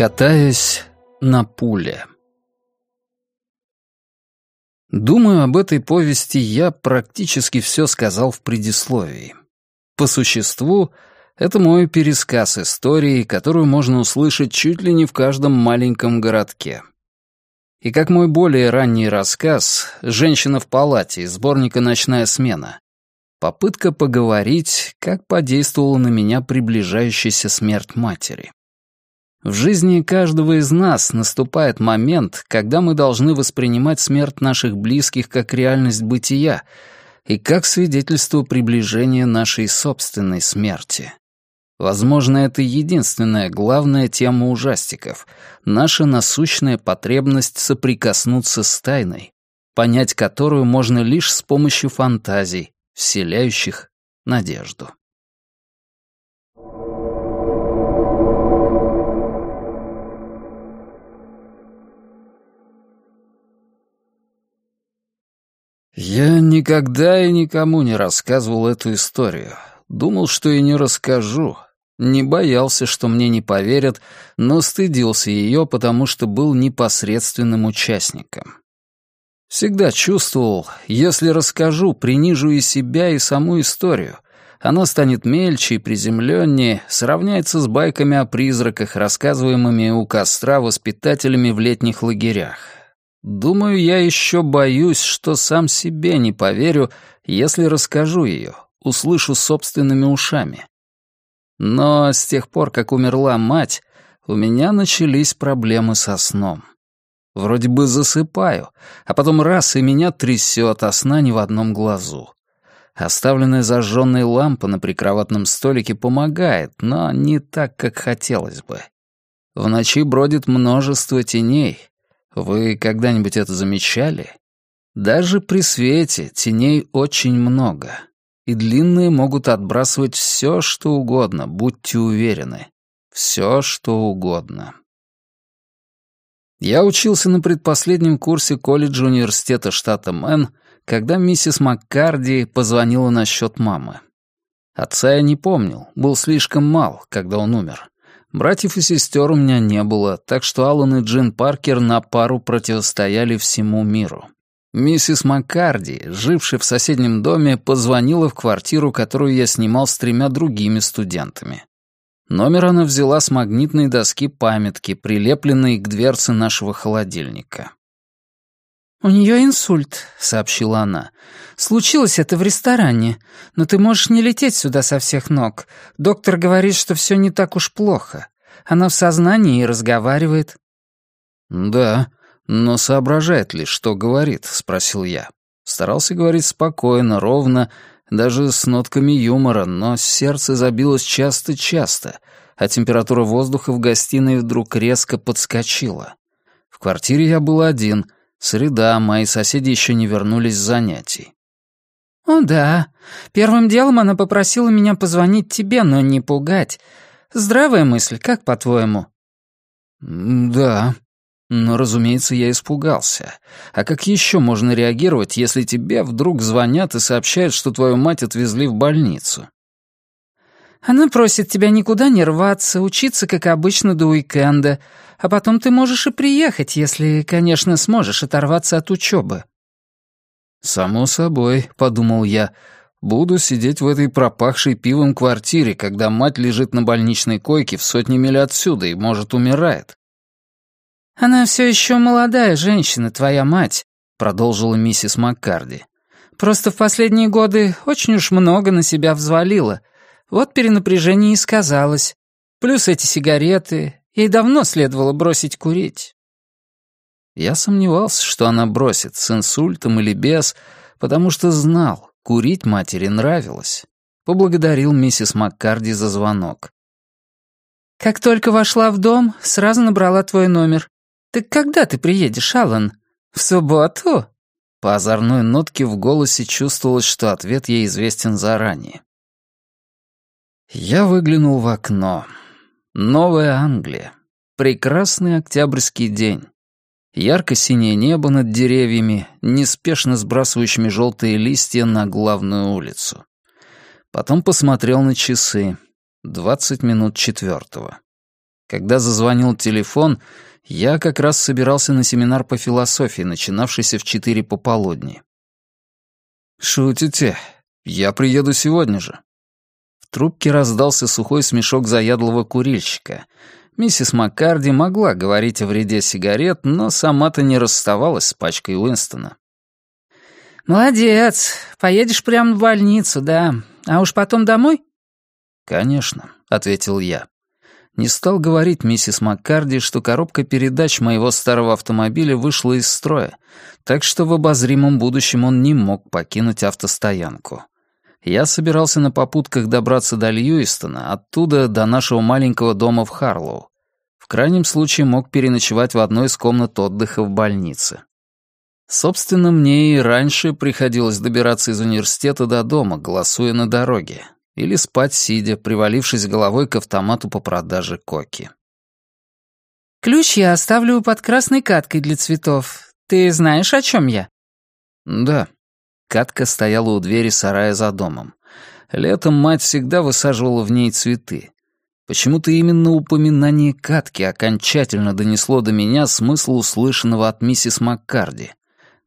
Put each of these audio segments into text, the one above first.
Катаясь на пуле. Думаю, об этой повести я практически все сказал в предисловии. По существу, это мой пересказ истории, которую можно услышать чуть ли не в каждом маленьком городке. И как мой более ранний рассказ «Женщина в палате» из сборника «Ночная смена», попытка поговорить, как подействовала на меня приближающаяся смерть матери. В жизни каждого из нас наступает момент, когда мы должны воспринимать смерть наших близких как реальность бытия и как свидетельство приближения нашей собственной смерти. Возможно, это единственная главная тема ужастиков — наша насущная потребность соприкоснуться с тайной, понять которую можно лишь с помощью фантазий, вселяющих надежду. Я никогда и никому не рассказывал эту историю. Думал, что и не расскажу. Не боялся, что мне не поверят, но стыдился ее, потому что был непосредственным участником. Всегда чувствовал, если расскажу, принижу и себя, и саму историю. Она станет мельче и приземленнее, сравняется с байками о призраках, рассказываемыми у костра воспитателями в летних лагерях. Думаю, я еще боюсь, что сам себе не поверю, если расскажу ее, услышу собственными ушами. Но с тех пор, как умерла мать, у меня начались проблемы со сном. Вроде бы засыпаю, а потом раз и меня трясет, а сна ни в одном глазу. Оставленная зажженная лампа на прикроватном столике помогает, но не так, как хотелось бы. В ночи бродит множество теней, вы когда-нибудь это замечали? Даже при свете теней очень много, и длинные могут отбрасывать все, что угодно, будьте уверены. Все, что угодно. Я учился на предпоследнем курсе колледжа университета штата Мэн, когда миссис Маккарди позвонила насчет мамы. Отца я не помнил, был слишком мал, когда он умер. Братьев и сестер у меня не было, так что Аллан и Джин Паркер на пару противостояли всему миру. Миссис Маккарди, жившая в соседнем доме, позвонила в квартиру, которую я снимал с тремя другими студентами. Номер она взяла с магнитной доски памятки, прилепленной к дверце нашего холодильника. «У нее инсульт», — сообщила она. «Случилось это в ресторане, но ты можешь не лететь сюда со всех ног. Доктор говорит, что все не так уж плохо. Она в сознании и разговаривает». «Да, но соображает ли, что говорит?» — спросил я. Старался говорить спокойно, ровно, даже с нотками юмора, но сердце забилось часто-часто, а температура воздуха в гостиной вдруг резко подскочила. В квартире я был один — Среда, мои соседи еще не вернулись с занятий. «О, да. Первым делом она попросила меня позвонить тебе, но не пугать. Здравая мысль, как по-твоему?» «Да. Но, разумеется, я испугался. А как еще можно реагировать, если тебе вдруг звонят и сообщают, что твою мать отвезли в больницу?» «Она просит тебя никуда не рваться, учиться, как обычно, до уикенда, а потом ты можешь и приехать, если, конечно, сможешь оторваться от учебы». «Само собой», — подумал я, — «буду сидеть в этой пропахшей пивом квартире, когда мать лежит на больничной койке в сотни миль отсюда и, может, умирает». «Она все еще молодая женщина, твоя мать», — продолжила миссис Маккарди. «Просто в последние годы очень уж много на себя взвалила. Вот перенапряжение и сказалось. Плюс эти сигареты, Ей давно следовало бросить курить. Я сомневался, что она бросит, с инсультом или без, потому что знал, курить матери нравилось. Поблагодарил миссис Маккарди за звонок. «Как только вошла в дом, сразу набрала твой номер. Так когда ты приедешь, Аллан? В субботу?» По озорной нотке в голосе чувствовалось, что ответ ей известен заранее. Я выглянул в окно. Новая Англия. Прекрасный октябрьский день. Ярко-синее небо над деревьями, неспешно сбрасывающими желтые листья на главную улицу. Потом посмотрел на часы. Двадцать минут четвертого. Когда зазвонил телефон, я как раз собирался на семинар по философии, начинавшийся в четыре пополудни. «Шутите? Я приеду сегодня же». Трубке раздался сухой смешок заядлого курильщика. Миссис Маккарди могла говорить о вреде сигарет, но сама-то не расставалась с пачкой Уинстона. «Молодец. Поедешь прямо в больницу, да. А уж потом домой?» «Конечно», — ответил я. Не стал говорить миссис Маккарди, что коробка передач моего старого автомобиля вышла из строя, так что в обозримом будущем он не мог покинуть автостоянку. Я собирался на попутках добраться до Льюистона, оттуда до нашего маленького дома в Харлоу. В крайнем случае мог переночевать в одной из комнат отдыха в больнице. Собственно, мне и раньше приходилось добираться из университета до дома, голосуя на дороге, или спать сидя, привалившись головой к автомату по продаже коки. «Ключ я оставлю под красной каткой для цветов. Ты знаешь, о чем я?» «Да». Катка стояла у двери сарая за домом. Летом мать всегда высаживала в ней цветы. Почему-то именно упоминание катки окончательно донесло до меня смысл услышанного от миссис Маккарди.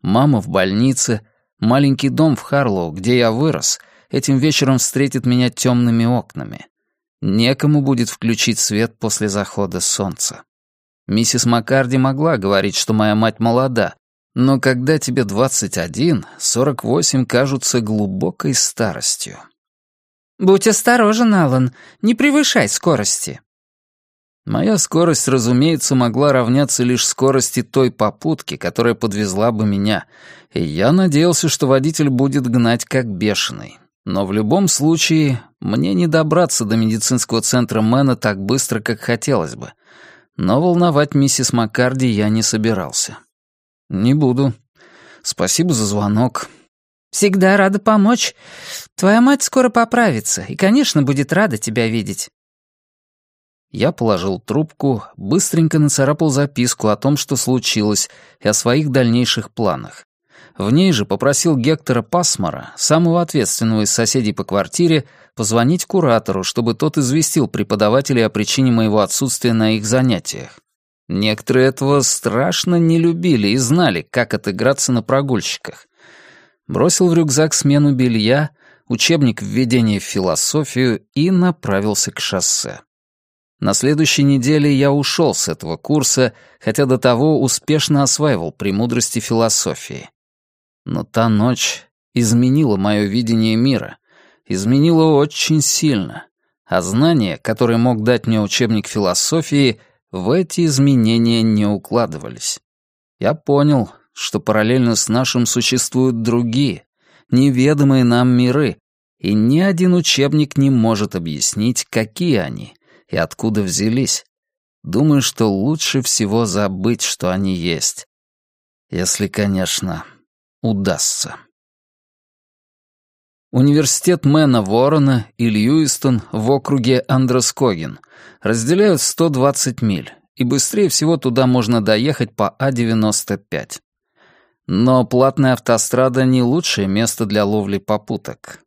Мама в больнице, маленький дом в Харлоу, где я вырос — этим вечером встретит меня темными окнами. Некому будет включить свет после захода солнца. Миссис Маккарди могла говорить, что моя мать молода, но когда тебе 21, 48 кажутся глубокой старостью. «Будь осторожен, Аллан, не превышай скорости». Моя скорость, разумеется, могла равняться лишь скорости той попутки, которая подвезла бы меня, и я надеялся, что водитель будет гнать как бешеный. Но в любом случае, мне не добраться до медицинского центра Мэна так быстро, как хотелось бы. Но волновать миссис Маккарди я не собирался. Не буду. Спасибо за звонок. Всегда рада помочь. Твоя мать скоро поправится и, конечно, будет рада тебя видеть. Я положил трубку, быстренько нацарапал записку о том, что случилось, и о своих дальнейших планах. В ней же попросил Гектора Пасмара, самого ответственного из соседей по квартире, позвонить куратору, чтобы тот известил преподавателей о причине моего отсутствия на их занятиях. Некоторые этого страшно не любили и знали, как отыграться на прогульщиках. Бросил в рюкзак смену белья, учебник введения в философию и направился к шоссе. На следующей неделе я ушел с этого курса, хотя до того успешно осваивал премудрости философии. Но та ночь изменила мое видение мира, изменила очень сильно, а знания, которые мог дать мне учебник философии, в эти изменения не укладывались. Я понял, что параллельно с нашим существуют другие, неведомые нам миры, и ни один учебник не может объяснить, какие они и откуда взялись. Думаю, что лучше всего забыть, что они есть. Если, конечно, удастся. Университет Мэна Ворона и Льюистон в округе Андроскогин разделяют 120 миль, и быстрее всего туда можно доехать по А-95. Но платная автострада не лучшее место для ловли попуток.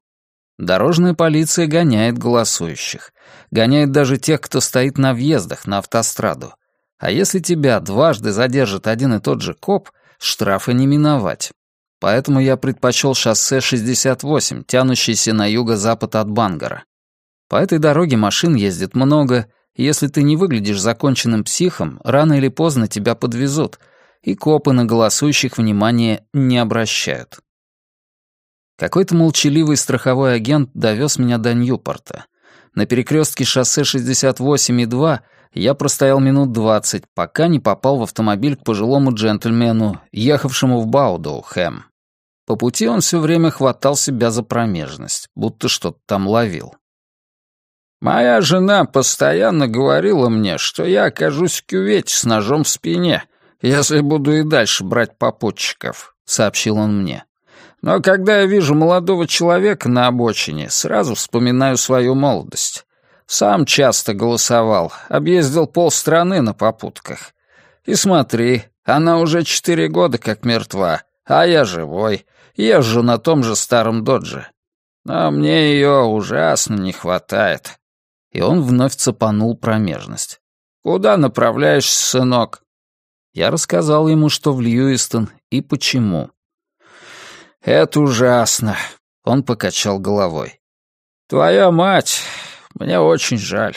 Дорожная полиция гоняет голосующих. Гоняет даже тех, кто стоит на въездах на автостраду. А если тебя дважды задержит один и тот же коп, штрафа не миновать. Поэтому я предпочел шоссе 68, тянущееся на юго-запад от Бангара. По этой дороге машин ездит много, и если ты не выглядишь законченным психом, рано или поздно тебя подвезут, и копы на голосующих внимания не обращают. Какой-то молчаливый страховой агент довез меня до Ньюпорта. На перекрестке шоссе 68 и 2 я простоял минут двадцать, пока не попал в автомобиль к пожилому джентльмену, ехавшему в Баудоу-Хэм. По пути он все время хватал себя за промежность, будто что-то там ловил. «Моя жена постоянно говорила мне, что я окажусь в кювете с ножом в спине, если буду и дальше брать попутчиков», — сообщил он мне. «Но когда я вижу молодого человека на обочине, сразу вспоминаю свою молодость. Сам часто голосовал, объездил полстраны на попутках. И смотри, она уже четыре года как мертва, а я живой, езжу на том же старом додже. Но мне ее ужасно не хватает». И он вновь цепанул промежность. Куда направляешься, сынок?» Я рассказал ему, что в Льюистон и почему. «Это ужасно», — он покачал головой. «Твоя мать, мне очень жаль».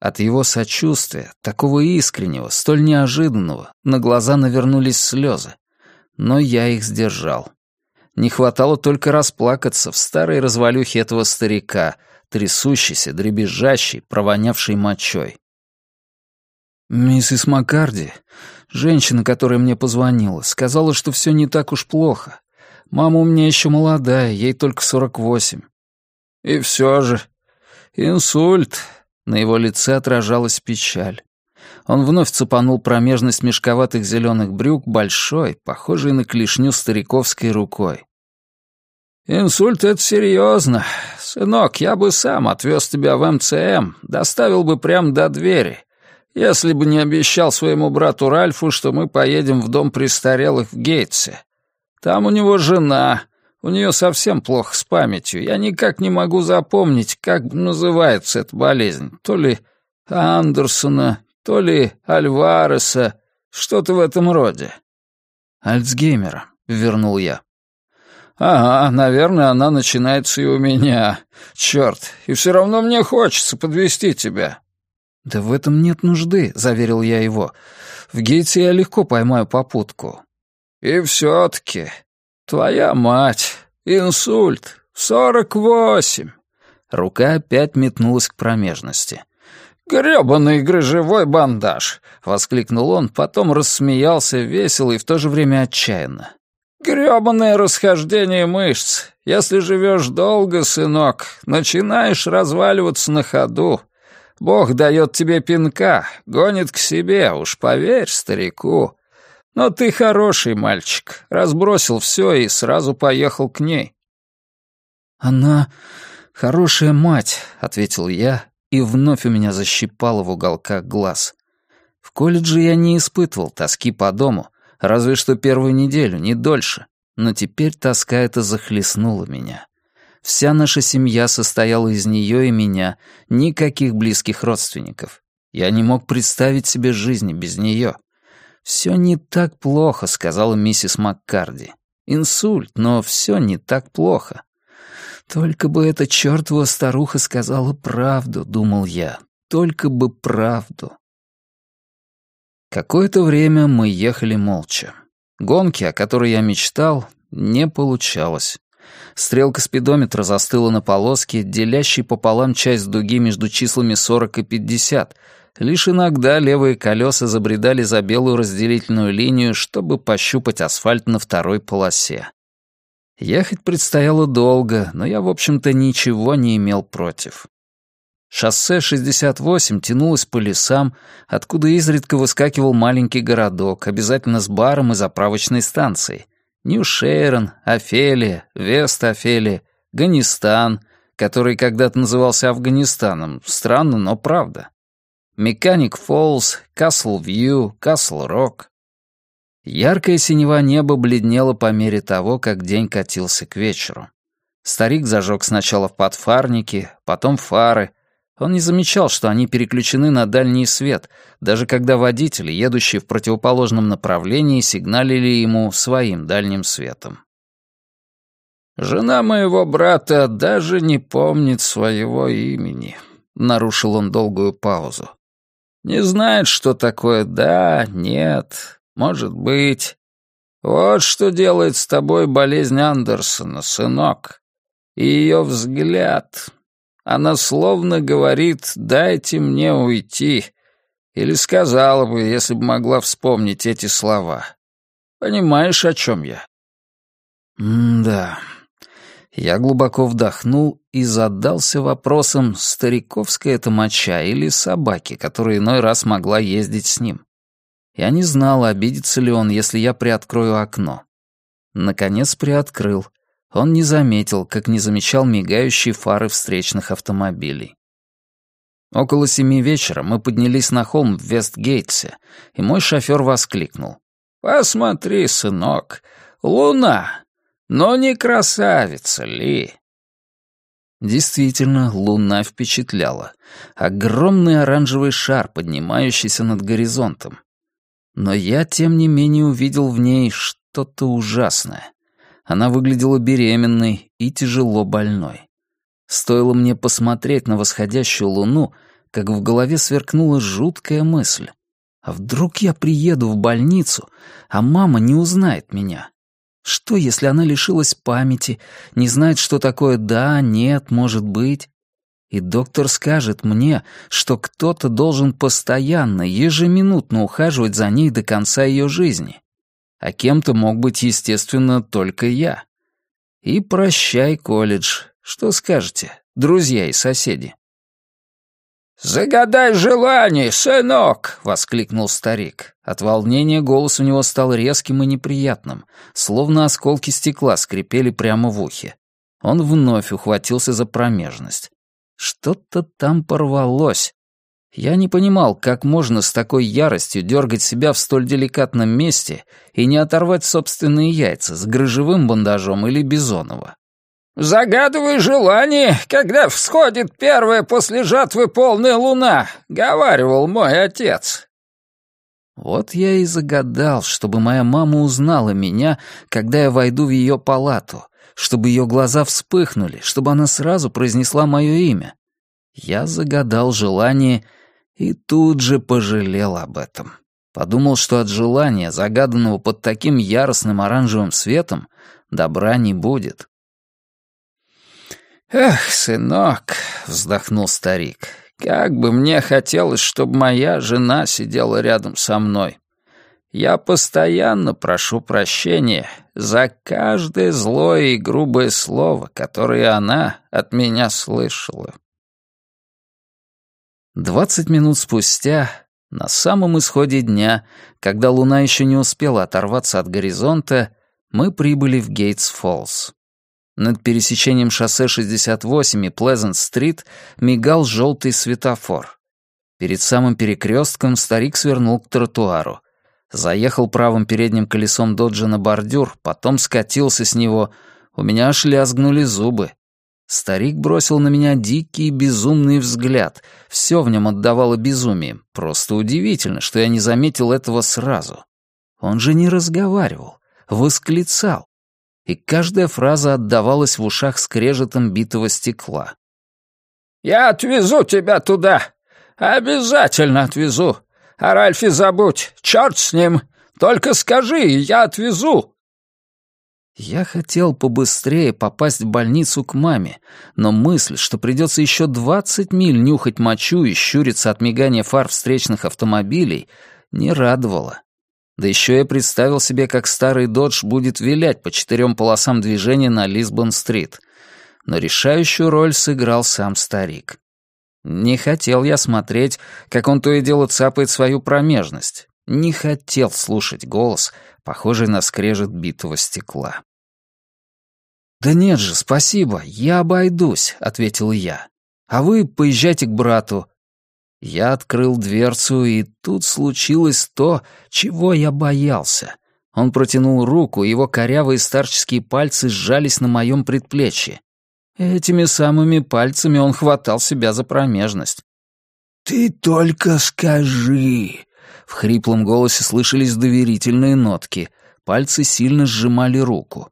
От его сочувствия, такого искреннего, столь неожиданного, на глаза навернулись слезы. Но я их сдержал. Не хватало только расплакаться в старой развалюхе этого старика, трясущейся, дребезжащей, провонявшей мочой. «Миссис Маккарди, женщина, которая мне позвонила, сказала, что все не так уж плохо. Мама у меня еще молодая, ей только сорок восемь. И все же, инсульт, на его лице отражалась печаль. Он вновь цепанул промежность мешковатых зеленых брюк большой, похожей на клешню стариковской рукой. «Инсульт — это серьезно. Сынок, я бы сам отвез тебя в МЦМ, доставил бы прямо до двери, если бы не обещал своему брату Ральфу, что мы поедем в дом престарелых в Гейтсе. Там у него жена, у нее совсем плохо с памятью. Я никак не могу запомнить, как называется эта болезнь. То ли Андерсона, то ли Альвареса, что-то в этом роде. Альцгеймера, вернул я. Ага, наверное, она начинается и у меня. Черт, и все равно мне хочется подвести тебя. Да в этом нет нужды, заверил я его. В Гейте я легко поймаю попутку. И все-таки «Твоя мать! Инсульт! Сорок восемь!» Рука опять метнулась к промежности. «Грёбаный грыжевой бандаж!» — воскликнул он, потом рассмеялся весело и в то же время отчаянно. «Грёбаное расхождение мышц! Если живешь долго, сынок, начинаешь разваливаться на ходу. Бог дает тебе пинка, гонит к себе, уж поверь старику. Но ты хороший мальчик, разбросил все и сразу поехал к ней». «Она хорошая мать», — ответил я, и вновь у меня защипало в уголках глаз. В колледже я не испытывал тоски по дому, разве что первую неделю, не дольше, но теперь тоска эта захлестнула меня. Вся наша семья состояла из нее и меня, никаких близких родственников. Я не мог представить себе жизни без нее. «Все не так плохо», — сказала миссис Маккарди. «Инсульт, но все не так плохо». «Только бы эта чертова старуха сказала правду», — думал я. «Только бы правду». Какое-то время мы ехали молча. Гонки, о которой я мечтал, не получалось. Стрелка спидометра застыла на полоске, делящей пополам часть дуги между числами 40 и 50, Лишь иногда левые колеса забредали за белую разделительную линию, чтобы пощупать асфальт на второй полосе. Ехать предстояло долго, но я, в общем-то, ничего не имел против. Шоссе 68 тянулось по лесам, откуда изредка выскакивал маленький городок, обязательно с баром и заправочной станцией. Нью-Шейрон, Офелия, Вест-Офелия, Ганистан, который когда-то назывался Афганистаном. Странно, но правда. Механик Фоллс, Касл Вью, Касл Рок. Яркое синева небо бледнело по мере того, как день катился к вечеру. Старик зажег сначала подфарники, потом фары. Он не замечал, что они переключены на дальний свет, даже когда водители, едущие в противоположном направлении, сигналили ему своим дальним светом. «Жена моего брата даже не помнит своего имени», — нарушил он долгую паузу. Не знает, что такое «да», «нет», «может быть». Вот что делает с тобой болезнь Андерсона, сынок. И ее взгляд. Она словно говорит «дайте мне уйти». Или сказала бы, если бы могла вспомнить эти слова. Понимаешь, о чем я? М-да. Я глубоко вдохнул и задался вопросом, стариковская это моча или собаки, которая иной раз могла ездить с ним. Я не знал, обидится ли он, если я приоткрою окно. Наконец приоткрыл. Он не заметил, как не замечал мигающие фары встречных автомобилей. Около семи вечера мы поднялись на холм в Вестгейтсе, и мой шофер воскликнул. «Посмотри, сынок, луна! Но не красавица ли?» Действительно, луна впечатляла. Огромный оранжевый шар, поднимающийся над горизонтом. Но я, тем не менее, увидел в ней что-то ужасное. Она выглядела беременной и тяжело больной. Стоило мне посмотреть на восходящую луну, как в голове сверкнула жуткая мысль. А вдруг я приеду в больницу, а мама не узнает меня? Что, если она лишилась памяти, не знает, что такое «да», «нет», «может быть»? И доктор скажет мне, что кто-то должен постоянно, ежеминутно ухаживать за ней до конца ее жизни. А кем-то мог быть, естественно, только я. И прощай, колледж. Что скажете, друзья и соседи? «Загадай желание, сынок!» — воскликнул старик. От волнения голос у него стал резким и неприятным, словно осколки стекла скрипели прямо в ухе. Он вновь ухватился за промежность. Что-то там порвалось. Я не понимал, как можно с такой яростью дергать себя в столь деликатном месте и не оторвать собственные яйца с грыжевым бандажом или бизонова. «Загадывай желание, когда всходит первая после жатвы полная луна», — говаривал мой отец. Вот я и загадал, чтобы моя мама узнала меня, когда я войду в ее палату, чтобы ее глаза вспыхнули, чтобы она сразу произнесла мое имя. Я загадал желание и тут же пожалел об этом. Подумал, что от желания, загаданного под таким яростным оранжевым светом, добра не будет. «Эх, сынок», — вздохнул старик, — «как бы мне хотелось, чтобы моя жена сидела рядом со мной. Я постоянно прошу прощения за каждое злое и грубое слово, которое она от меня слышала». Двадцать минут спустя, на самом исходе дня, когда луна еще не успела оторваться от горизонта, мы прибыли в Гейтс-Фоллс. Над пересечением шоссе 68 и Плезант-стрит мигал желтый светофор. Перед самым перекрестком старик свернул к тротуару. Заехал правым передним колесом доджа на бордюр, потом скатился с него. У меня аж лязгнули зубы. Старик бросил на меня дикий безумный взгляд. Все в нем отдавало безумием. Просто удивительно, что я не заметил этого сразу. Он же не разговаривал, восклицал и каждая фраза отдавалась в ушах скрежетом битого стекла. «Я отвезу тебя туда! Обязательно отвезу! А Ральфи забудь! Черт с ним! Только скажи, я отвезу!» Я хотел побыстрее попасть в больницу к маме, но мысль, что придется еще двадцать миль нюхать мочу и щуриться от мигания фар встречных автомобилей, не радовала. Да еще я представил себе, как старый «Додж» будет вилять по четырем полосам движения на Лисбон-стрит. Но решающую роль сыграл сам старик. Не хотел я смотреть, как он то и дело цапает свою промежность. Не хотел слушать голос, похожий на скрежет битого стекла. «Да нет же, спасибо, я обойдусь», — ответил я. «А вы поезжайте к брату, я открыл дверцу, и тут случилось то, чего я боялся. Он протянул руку, его корявые старческие пальцы сжались на моем предплечье. Этими самыми пальцами он хватал себя за промежность. «Ты только скажи!» В хриплом голосе слышались доверительные нотки. Пальцы сильно сжимали руку.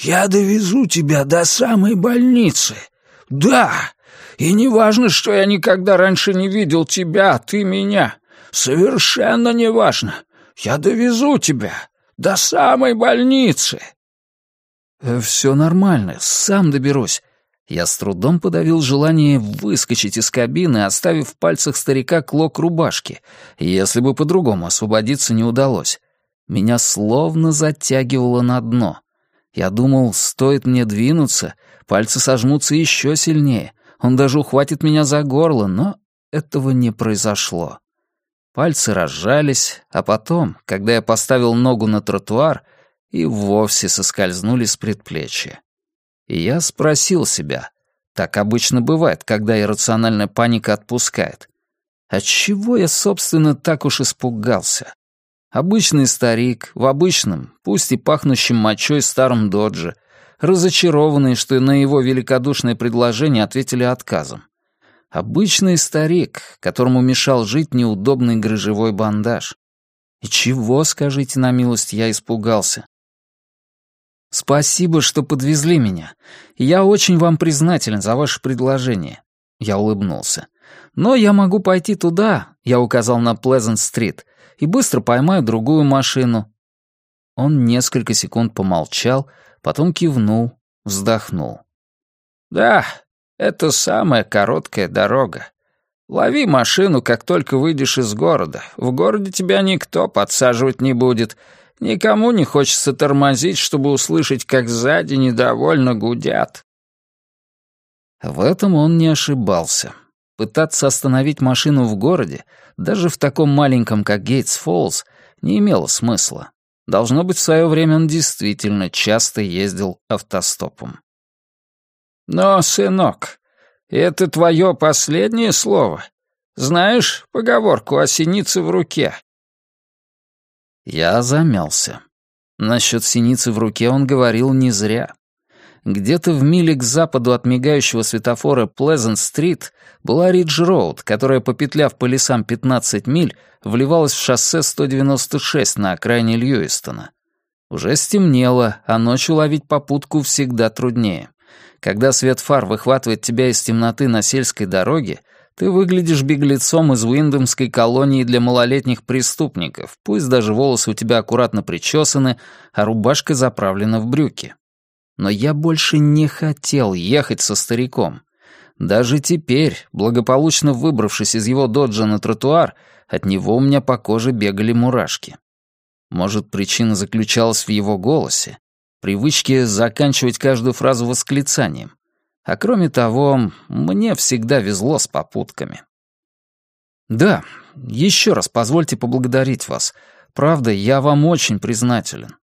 «Я довезу тебя до самой больницы. Да, и не важно, что я никогда раньше не видел тебя, а ты меня. Совершенно не важно. Я довезу тебя до самой больницы». Э, «Все нормально, сам доберусь». Я с трудом подавил желание выскочить из кабины, оставив в пальцах старика клок рубашки, если бы по-другому освободиться не удалось. Меня словно затягивало на дно. Я думал, стоит мне двинуться, пальцы сожмутся еще сильнее, он даже ухватит меня за горло, но этого не произошло. Пальцы разжались, а потом, когда я поставил ногу на тротуар, и вовсе соскользнули с предплечья. И я спросил себя, так обычно бывает, когда иррациональная паника отпускает, отчего я, собственно, так уж испугался? Обычный старик, в обычном, пусть и пахнущем мочой старом додже, разочарованные, что на его великодушное предложение ответили отказом. Обычный старик, которому мешал жить неудобный грыжевой бандаж. И чего, скажите на милость, я испугался? «Спасибо, что подвезли меня. Я очень вам признателен за ваше предложение». Я улыбнулся. «Но я могу пойти туда», — я указал на Плезант-стрит, «и быстро поймаю другую машину». Он несколько секунд помолчал, потом кивнул, вздохнул. «Да, это самая короткая дорога. Лови машину, как только выйдешь из города. В городе тебя никто подсаживать не будет. Никому не хочется тормозить, чтобы услышать, как сзади недовольно гудят». В этом он не ошибался. Пытаться остановить машину в городе, даже в таком маленьком, как Гейтс-Фоллс, не имело смысла. Должно быть, в свое время он действительно часто ездил автостопом. «Но, сынок, это твое последнее слово? Знаешь поговорку о синице в руке?» Я замялся. Насчет синицы в руке он говорил не зря. Где-то в миле к западу от мигающего светофора Плезант-стрит была Ридж-роуд, которая, попетляв по лесам 15 миль, вливалась в шоссе 196 на окраине Льюистона. Уже стемнело, а ночью ловить попутку всегда труднее. Когда свет фар выхватывает тебя из темноты на сельской дороге, ты выглядишь беглецом из Уиндомской колонии для малолетних преступников, пусть даже волосы у тебя аккуратно причесаны, а рубашка заправлена в брюки. Но я больше не хотел ехать со стариком. Даже теперь, благополучно выбравшись из его доджа на тротуар, от него у меня по коже бегали мурашки. Может, причина заключалась в его голосе, привычке заканчивать каждую фразу восклицанием. А кроме того, мне всегда везло с попутками. Да, еще раз позвольте поблагодарить вас. Правда, я вам очень признателен.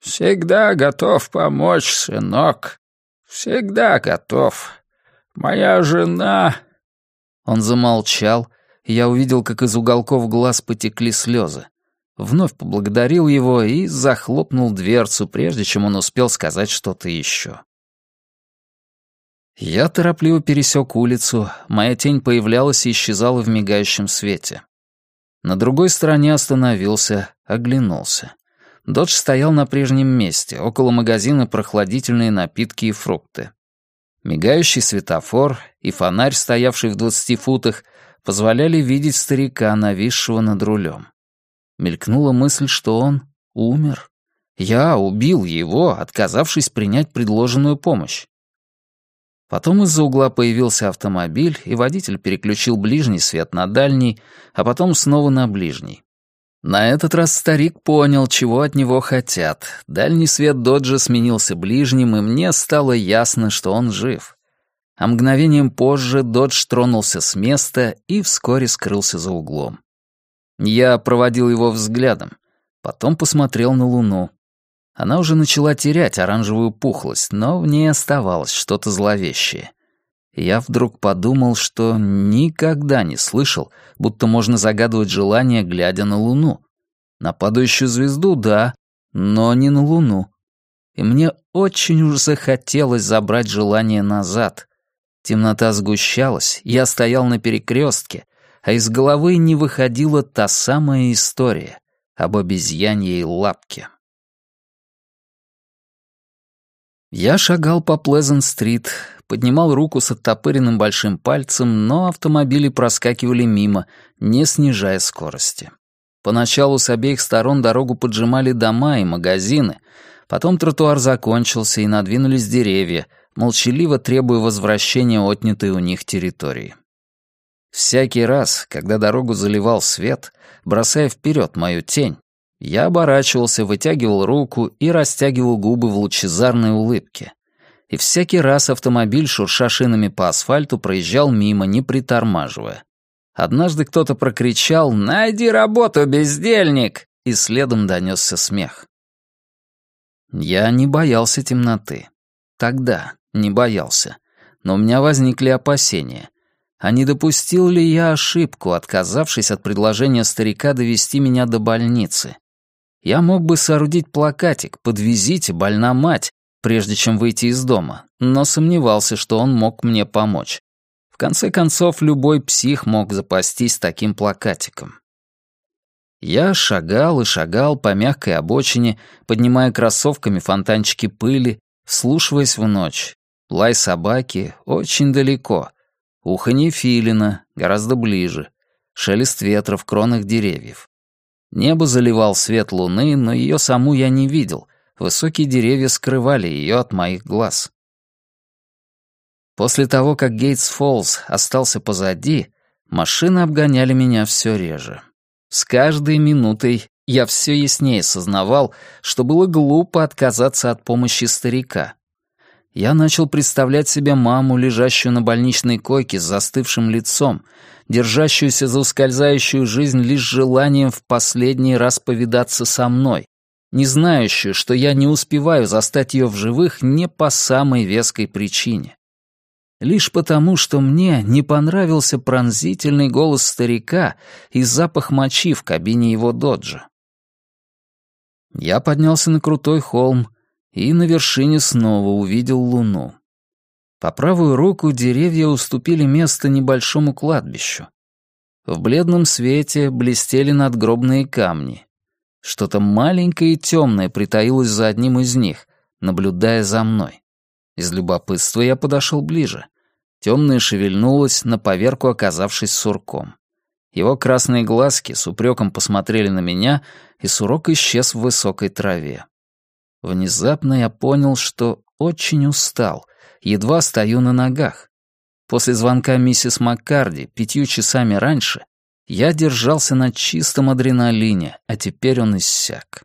Всегда готов помочь, сынок. Всегда готов. Моя жена... Он замолчал, и я увидел, как из уголков глаз потекли слезы вновь поблагодарил его и захлопнул дверцу, прежде чем он успел сказать что-то еще. Я торопливо пересек улицу, моя тень появлялась и исчезала в мигающем свете. На другой стороне остановился, оглянулся. Додж стоял на прежнем месте, около магазина прохладительные напитки и фрукты. Мигающий светофор и фонарь, стоявший в двадцати футах, позволяли видеть старика, нависшего над рулем. Мелькнула мысль, что он умер. Я убил его, отказавшись принять предложенную помощь. Потом из-за угла появился автомобиль, и водитель переключил ближний свет на дальний, а потом снова на ближний. На этот раз старик понял, чего от него хотят. Дальний свет Доджа сменился ближним, и мне стало ясно, что он жив. А мгновением позже Додж тронулся с места и вскоре скрылся за углом. Я проводил его взглядом, потом посмотрел на Луну. Она уже начала терять оранжевую пухлость, но в ней оставалось что-то зловещее. Я вдруг подумал, что никогда не слышал, будто можно загадывать желание, глядя на Луну. На падающую звезду — да, но не на Луну. И мне очень уж захотелось забрать желание назад. Темнота сгущалась, я стоял на перекрестке — а из головы не выходила та самая история об обезьяньей лапке. Я шагал по Плезент-стрит, поднимал руку с оттопыренным большим пальцем, но автомобили проскакивали мимо, не снижая скорости. Поначалу с обеих сторон дорогу поджимали дома и магазины, потом тротуар закончился и надвинулись деревья, молчаливо требуя возвращения отнятой у них территории. Всякий раз, когда дорогу заливал свет, бросая вперед мою тень, я оборачивался, вытягивал руку и растягивал губы в лучезарной улыбке. И всякий раз автомобиль, шурша шинами по асфальту, проезжал мимо, не притормаживая. Однажды кто-то прокричал «Найди работу, бездельник!» и следом донесся смех. Я не боялся темноты. Тогда не боялся. Но у меня возникли опасения. А не допустил ли я ошибку, отказавшись от предложения старика довести меня до больницы? Я мог бы соорудить плакатик «Подвезите, больна мать», прежде чем выйти из дома, но сомневался, что он мог мне помочь. В конце концов, любой псих мог запастись таким плакатиком. Я шагал и шагал по мягкой обочине, поднимая кроссовками фонтанчики пыли, вслушиваясь в ночь. Лай собаки очень далеко. Уханье филина гораздо ближе. Шелест ветра в кронах деревьев. Небо заливал свет луны, но ее саму я не видел. Высокие деревья скрывали ее от моих глаз. После того, как Гейтс Фоллс остался позади, машины обгоняли меня все реже. С каждой минутой я все яснее сознавал, что было глупо отказаться от помощи старика. Я начал представлять себе маму, лежащую на больничной койке с застывшим лицом, держащуюся за ускользающую жизнь лишь желанием в последний раз повидаться со мной, не знающую, что я не успеваю застать ее в живых не по самой веской причине лишь потому, что мне не понравился пронзительный голос старика и запах мочи в кабине его доджа. Я поднялся на крутой холм и на вершине снова увидел луну. По правую руку деревья уступили место небольшому кладбищу. В бледном свете блестели надгробные камни. Что-то маленькое и темное притаилось за одним из них, наблюдая за мной. Из любопытства я подошел ближе. Темное шевельнулось, на поверку оказавшись сурком. Его красные глазки с упреком посмотрели на меня, и сурок исчез в высокой траве. Внезапно я понял, что очень устал, едва стою на ногах. После звонка миссис Маккарди пятью часами раньше я держался на чистом адреналине, а теперь он иссяк.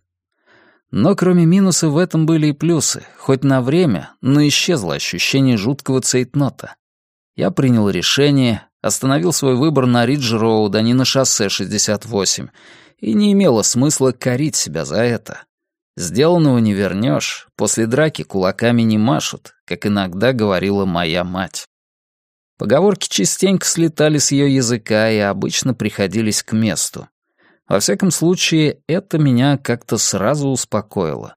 Но кроме минусов в этом были и плюсы. Хоть на время, но исчезло ощущение жуткого цейтнота. Я принял решение, остановил свой выбор на Ридж-Роуд, а не на шоссе 68, и не имело смысла корить себя за это. Сделанного не вернешь, после драки кулаками не машут, как иногда говорила моя мать. Поговорки частенько слетали с ее языка и обычно приходились к месту. Во всяком случае, это меня как-то сразу успокоило.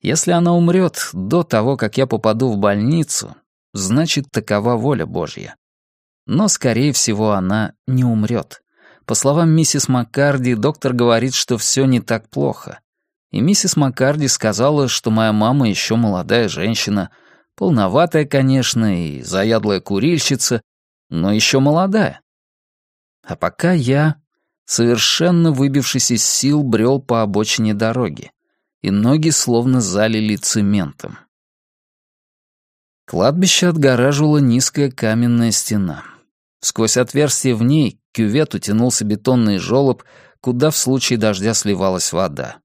Если она умрет до того, как я попаду в больницу, значит, такова воля Божья. Но, скорее всего, она не умрет. По словам миссис Маккарди, доктор говорит, что все не так плохо. И миссис Маккарди сказала, что моя мама еще молодая женщина, полноватая, конечно, и заядлая курильщица, но еще молодая. А пока я совершенно выбившись из сил, брел по обочине дороги, и ноги словно залили цементом. Кладбище отгораживала низкая каменная стена. Сквозь отверстие в ней к кювету тянулся бетонный желоб, куда в случае дождя сливалась вода.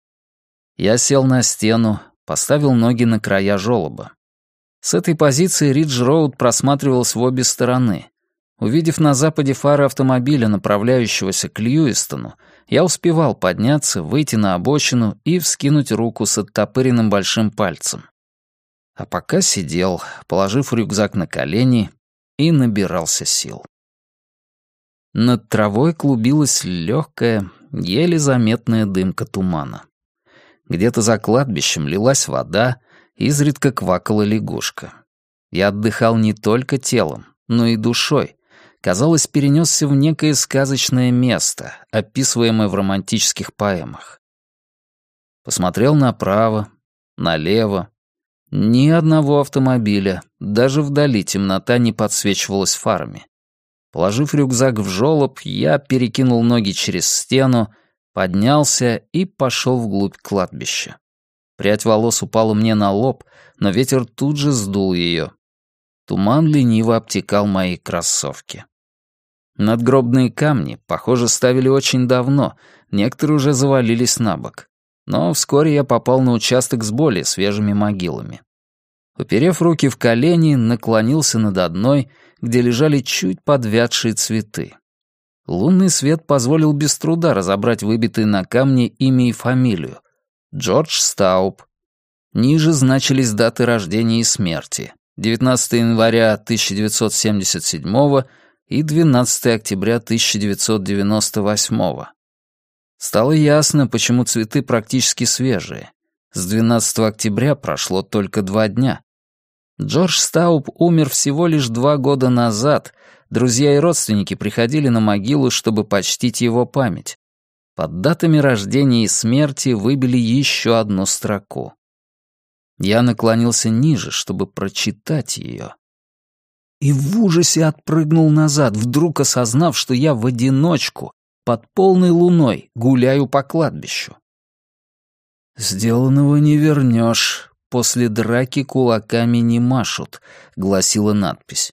Я сел на стену, поставил ноги на края желоба. С этой позиции Ридж-Роуд просматривалась в обе стороны, Увидев на западе фары автомобиля, направляющегося к Льюистону, я успевал подняться, выйти на обочину и вскинуть руку с оттопыренным большим пальцем. А пока сидел, положив рюкзак на колени, и набирался сил. Над травой клубилась легкая, еле заметная дымка тумана. Где-то за кладбищем лилась вода, изредка квакала лягушка. Я отдыхал не только телом, но и душой, казалось, перенесся в некое сказочное место, описываемое в романтических поэмах. Посмотрел направо, налево. Ни одного автомобиля, даже вдали темнота не подсвечивалась фарами. Положив рюкзак в жёлоб, я перекинул ноги через стену, поднялся и пошел вглубь кладбища. Прядь волос упала мне на лоб, но ветер тут же сдул ее. Туман лениво обтекал мои кроссовки. Надгробные камни, похоже, ставили очень давно, некоторые уже завалились на бок. Но вскоре я попал на участок с более свежими могилами. Уперев руки в колени, наклонился над одной, где лежали чуть подвядшие цветы. Лунный свет позволил без труда разобрать выбитые на камне имя и фамилию. Джордж Стауб. Ниже значились даты рождения и смерти. 19 января 1977 и 12 октября 1998 Стало ясно, почему цветы практически свежие. С 12 октября прошло только два дня. Джордж Стауб умер всего лишь два года назад. Друзья и родственники приходили на могилу, чтобы почтить его память. Под датами рождения и смерти выбили еще одну строку. Я наклонился ниже, чтобы прочитать ее. И в ужасе отпрыгнул назад, вдруг осознав, что я в одиночку, под полной луной, гуляю по кладбищу. «Сделанного не вернешь, после драки кулаками не машут», — гласила надпись.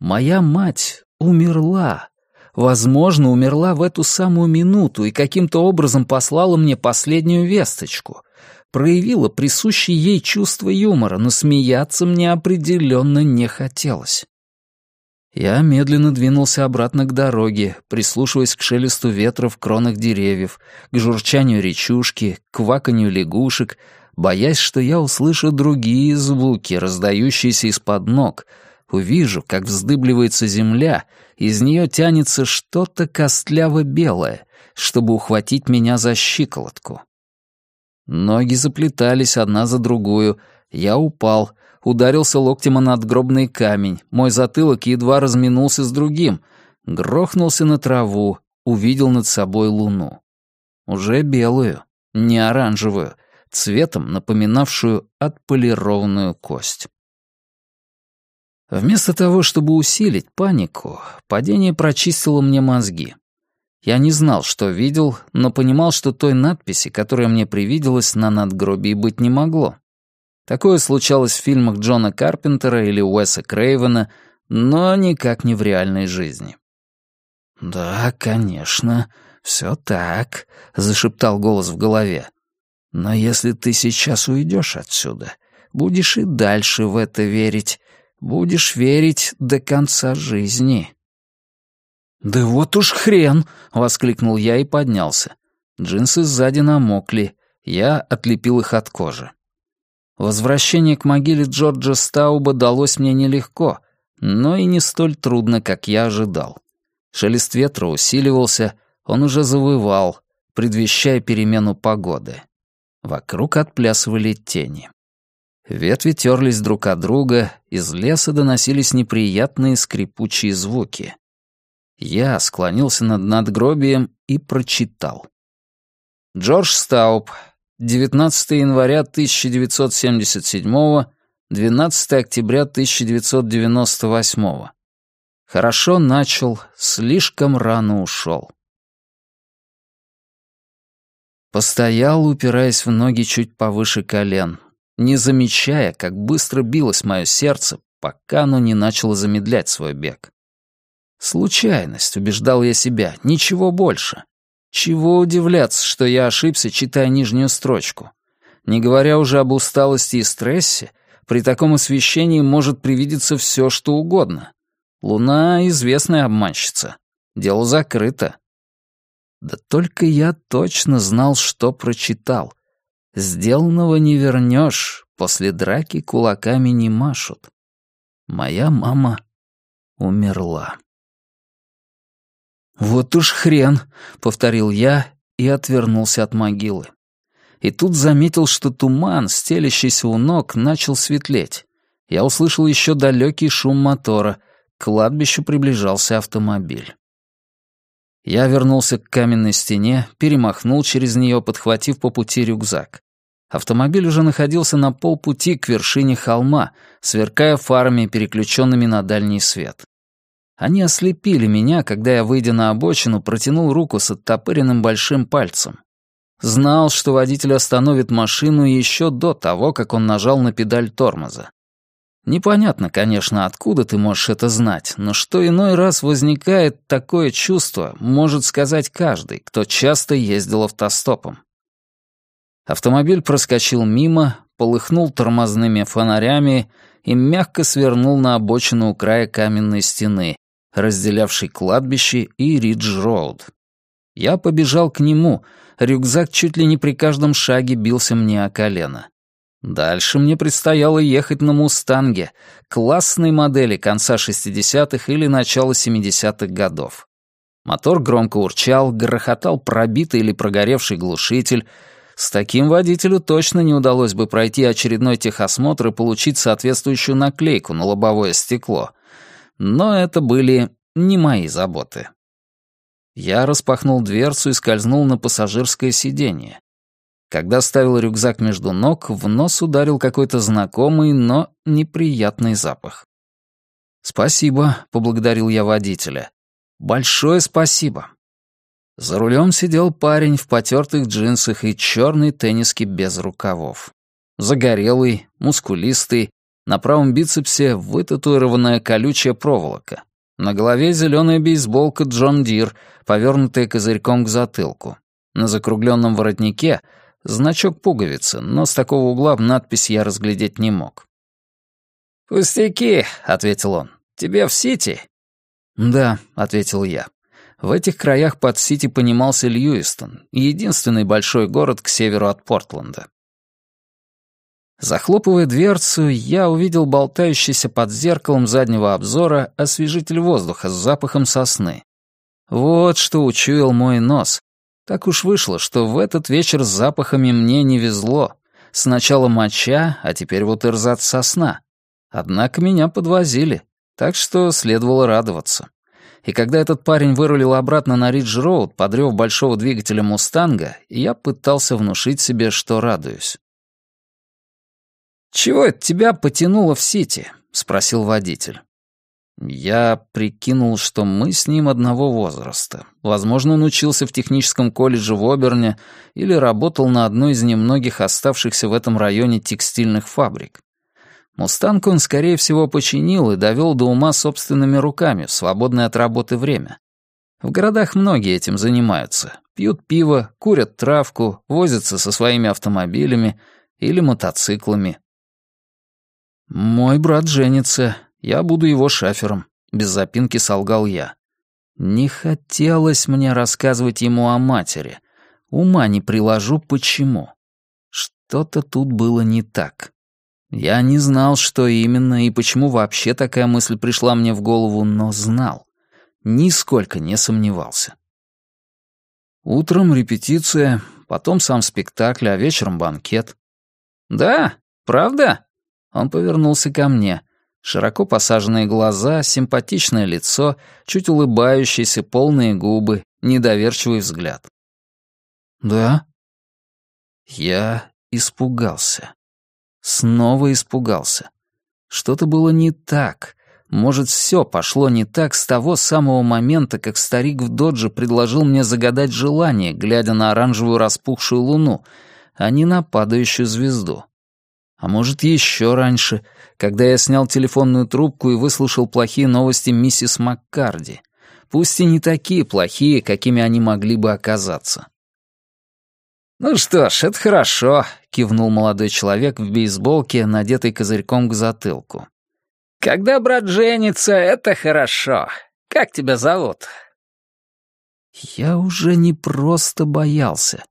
«Моя мать умерла, Возможно, умерла в эту самую минуту и каким-то образом послала мне последнюю весточку. Проявила присущее ей чувство юмора, но смеяться мне определенно не хотелось. Я медленно двинулся обратно к дороге, прислушиваясь к шелесту ветра в кронах деревьев, к журчанию речушки, к кваканью лягушек, боясь, что я услышу другие звуки, раздающиеся из-под ног, увижу, как вздыбливается земля, из нее тянется что-то костляво-белое, чтобы ухватить меня за щиколотку. Ноги заплетались одна за другую, я упал, ударился локтем о надгробный камень, мой затылок едва разминулся с другим, грохнулся на траву, увидел над собой луну. Уже белую, не оранжевую, цветом напоминавшую отполированную кость. Вместо того, чтобы усилить панику, падение прочистило мне мозги. Я не знал, что видел, но понимал, что той надписи, которая мне привиделась, на надгробии быть не могло. Такое случалось в фильмах Джона Карпентера или Уэса Крейвена, но никак не в реальной жизни. «Да, конечно, все так», — зашептал голос в голове. «Но если ты сейчас уйдешь отсюда, будешь и дальше в это верить, Будешь верить до конца жизни». «Да вот уж хрен!» — воскликнул я и поднялся. Джинсы сзади намокли, я отлепил их от кожи. Возвращение к могиле Джорджа Стауба далось мне нелегко, но и не столь трудно, как я ожидал. Шелест ветра усиливался, он уже завывал, предвещая перемену погоды. Вокруг отплясывали тени. Ветви терлись друг от друга, из леса доносились неприятные скрипучие звуки. Я склонился над надгробием и прочитал. Джордж Стауб, 19 января 1977, 12 октября 1998. Хорошо начал, слишком рано ушел. Постоял, упираясь в ноги чуть повыше колен, не замечая, как быстро билось мое сердце, пока оно не начало замедлять свой бег. Случайность, убеждал я себя, ничего больше. Чего удивляться, что я ошибся, читая нижнюю строчку. Не говоря уже об усталости и стрессе, при таком освещении может привидеться все, что угодно. Луна — известная обманщица. Дело закрыто. Да только я точно знал, что прочитал. Сделанного не вернешь, после драки кулаками не машут. Моя мама умерла. «Вот уж хрен», — повторил я и отвернулся от могилы. И тут заметил, что туман, стелящийся у ног, начал светлеть. Я услышал еще далекий шум мотора. К кладбищу приближался автомобиль. Я вернулся к каменной стене, перемахнул через нее, подхватив по пути рюкзак. Автомобиль уже находился на полпути к вершине холма, сверкая фарами, переключенными на дальний свет. Они ослепили меня, когда я, выйдя на обочину, протянул руку с оттопыренным большим пальцем. Знал, что водитель остановит машину еще до того, как он нажал на педаль тормоза. Непонятно, конечно, откуда ты можешь это знать, но что иной раз возникает такое чувство, может сказать каждый, кто часто ездил автостопом. Автомобиль проскочил мимо, полыхнул тормозными фонарями и мягко свернул на обочину у края каменной стены, разделявшей кладбище и Ридж-Роуд. Я побежал к нему, рюкзак чуть ли не при каждом шаге бился мне о колено. Дальше мне предстояло ехать на «Мустанге», классной модели конца 60-х или начала 70-х годов. Мотор громко урчал, грохотал пробитый или прогоревший глушитель, С таким водителю точно не удалось бы пройти очередной техосмотр и получить соответствующую наклейку на лобовое стекло. Но это были не мои заботы. Я распахнул дверцу и скользнул на пассажирское сиденье. Когда ставил рюкзак между ног, в нос ударил какой-то знакомый, но неприятный запах. «Спасибо», — поблагодарил я водителя. «Большое спасибо». За рулем сидел парень в потертых джинсах и черной тенниске без рукавов. Загорелый, мускулистый, на правом бицепсе вытатуированная колючая проволока. На голове зеленая бейсболка Джон Дир, повернутая козырьком к затылку. На закругленном воротнике значок пуговицы, но с такого угла надпись я разглядеть не мог. «Пустяки», — ответил он. «Тебе в Сити?» «Да», — ответил я. В этих краях под Сити понимался Льюистон, единственный большой город к северу от Портленда. Захлопывая дверцу, я увидел болтающийся под зеркалом заднего обзора освежитель воздуха с запахом сосны. Вот что учуял мой нос. Так уж вышло, что в этот вечер с запахами мне не везло. Сначала моча, а теперь вот ирзац сосна. Однако меня подвозили, так что следовало радоваться и когда этот парень вырулил обратно на Ридж-Роуд, подрёв большого двигателя «Мустанга», я пытался внушить себе, что радуюсь. «Чего это тебя потянуло в Сити?» — спросил водитель. Я прикинул, что мы с ним одного возраста. Возможно, он учился в техническом колледже в Оберне или работал на одной из немногих оставшихся в этом районе текстильных фабрик. Мустанг он, скорее всего, починил и довел до ума собственными руками в свободное от работы время. В городах многие этим занимаются. Пьют пиво, курят травку, возятся со своими автомобилями или мотоциклами. «Мой брат женится, я буду его шафером», — без запинки солгал я. Не хотелось мне рассказывать ему о матери. Ума не приложу, почему. Что-то тут было не так. Я не знал, что именно и почему вообще такая мысль пришла мне в голову, но знал. Нисколько не сомневался. Утром репетиция, потом сам спектакль, а вечером банкет. «Да, правда?» Он повернулся ко мне. Широко посаженные глаза, симпатичное лицо, чуть улыбающиеся, полные губы, недоверчивый взгляд. «Да?» Я испугался. Снова испугался. Что-то было не так. Может, все пошло не так с того самого момента, как старик в додже предложил мне загадать желание, глядя на оранжевую распухшую луну, а не на падающую звезду. А может, еще раньше, когда я снял телефонную трубку и выслушал плохие новости миссис Маккарди. Пусть и не такие плохие, какими они могли бы оказаться. «Ну что ж, это хорошо», — кивнул молодой человек в бейсболке, надетый козырьком к затылку. «Когда брат женится, это хорошо. Как тебя зовут?» Я уже не просто боялся,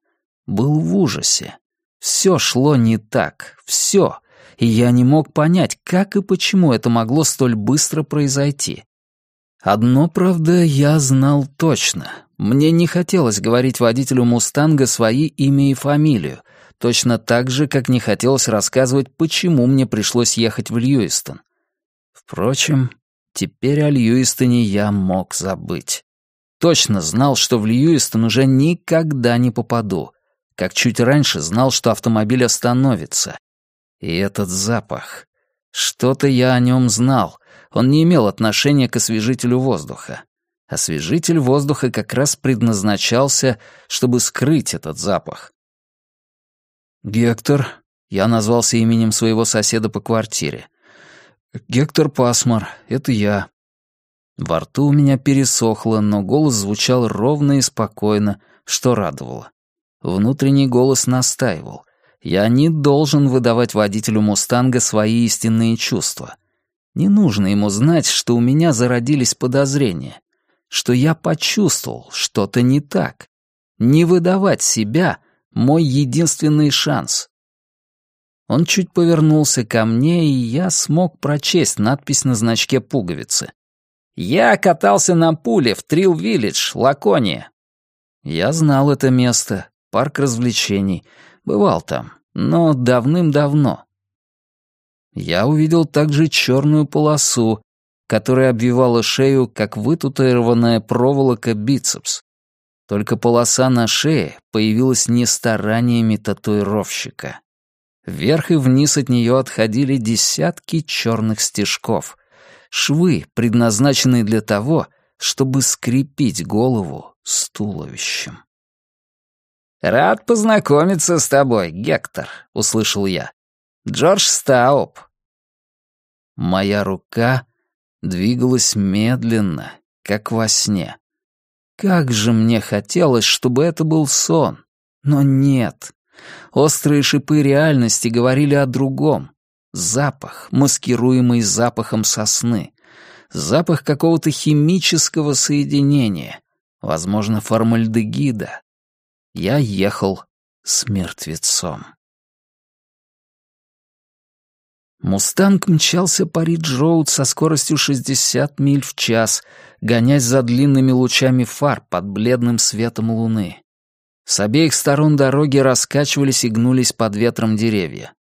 был в ужасе. Все шло не так, все, и я не мог понять, как и почему это могло столь быстро произойти. Одно, правда, я знал точно. Мне не хотелось говорить водителю «Мустанга» свои имя и фамилию, точно так же, как не хотелось рассказывать, почему мне пришлось ехать в Льюистон. Впрочем, теперь о Льюистоне я мог забыть. Точно знал, что в Льюистон уже никогда не попаду, как чуть раньше знал, что автомобиль остановится. И этот запах. Что-то я о нем знал, он не имел отношения к освежителю воздуха. Освежитель воздуха как раз предназначался, чтобы скрыть этот запах. «Гектор», — я назвался именем своего соседа по квартире. «Гектор Пасмар, это я». Во рту у меня пересохло, но голос звучал ровно и спокойно, что радовало. Внутренний голос настаивал. Я не должен выдавать водителю «Мустанга» свои истинные чувства. Не нужно ему знать, что у меня зародились подозрения что я почувствовал что-то не так. Не выдавать себя — мой единственный шанс. Он чуть повернулся ко мне, и я смог прочесть надпись на значке пуговицы. «Я катался на пуле в Трилл-Виллидж, Лакония». Я знал это место, парк развлечений. Бывал там, но давным-давно. Я увидел также черную полосу, которая обвивала шею, как вытатуированная проволока бицепс. Только полоса на шее появилась не стараниями татуировщика. Вверх и вниз от нее отходили десятки черных стежков. Швы, предназначенные для того, чтобы скрепить голову с туловищем. «Рад познакомиться с тобой, Гектор», — услышал я. «Джордж Стауп». Моя рука двигалась медленно, как во сне. Как же мне хотелось, чтобы это был сон. Но нет. Острые шипы реальности говорили о другом. Запах, маскируемый запахом сосны. Запах какого-то химического соединения. Возможно, формальдегида. Я ехал с мертвецом. Мустанг мчался по Ридж-Роуд со скоростью 60 миль в час, гонясь за длинными лучами фар под бледным светом луны. С обеих сторон дороги раскачивались и гнулись под ветром деревья.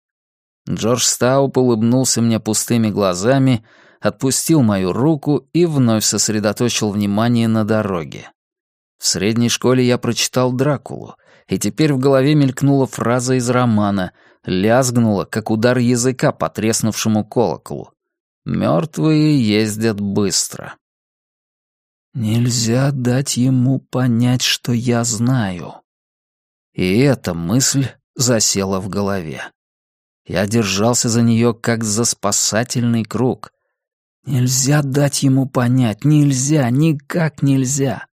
Джордж Стауп улыбнулся мне пустыми глазами, отпустил мою руку и вновь сосредоточил внимание на дороге. В средней школе я прочитал «Дракулу», и теперь в голове мелькнула фраза из романа, лязгнула, как удар языка по треснувшему колоколу. «Мертвые ездят быстро». «Нельзя дать ему понять, что я знаю». И эта мысль засела в голове. Я держался за нее, как за спасательный круг. Нельзя дать ему понять, нельзя, никак нельзя.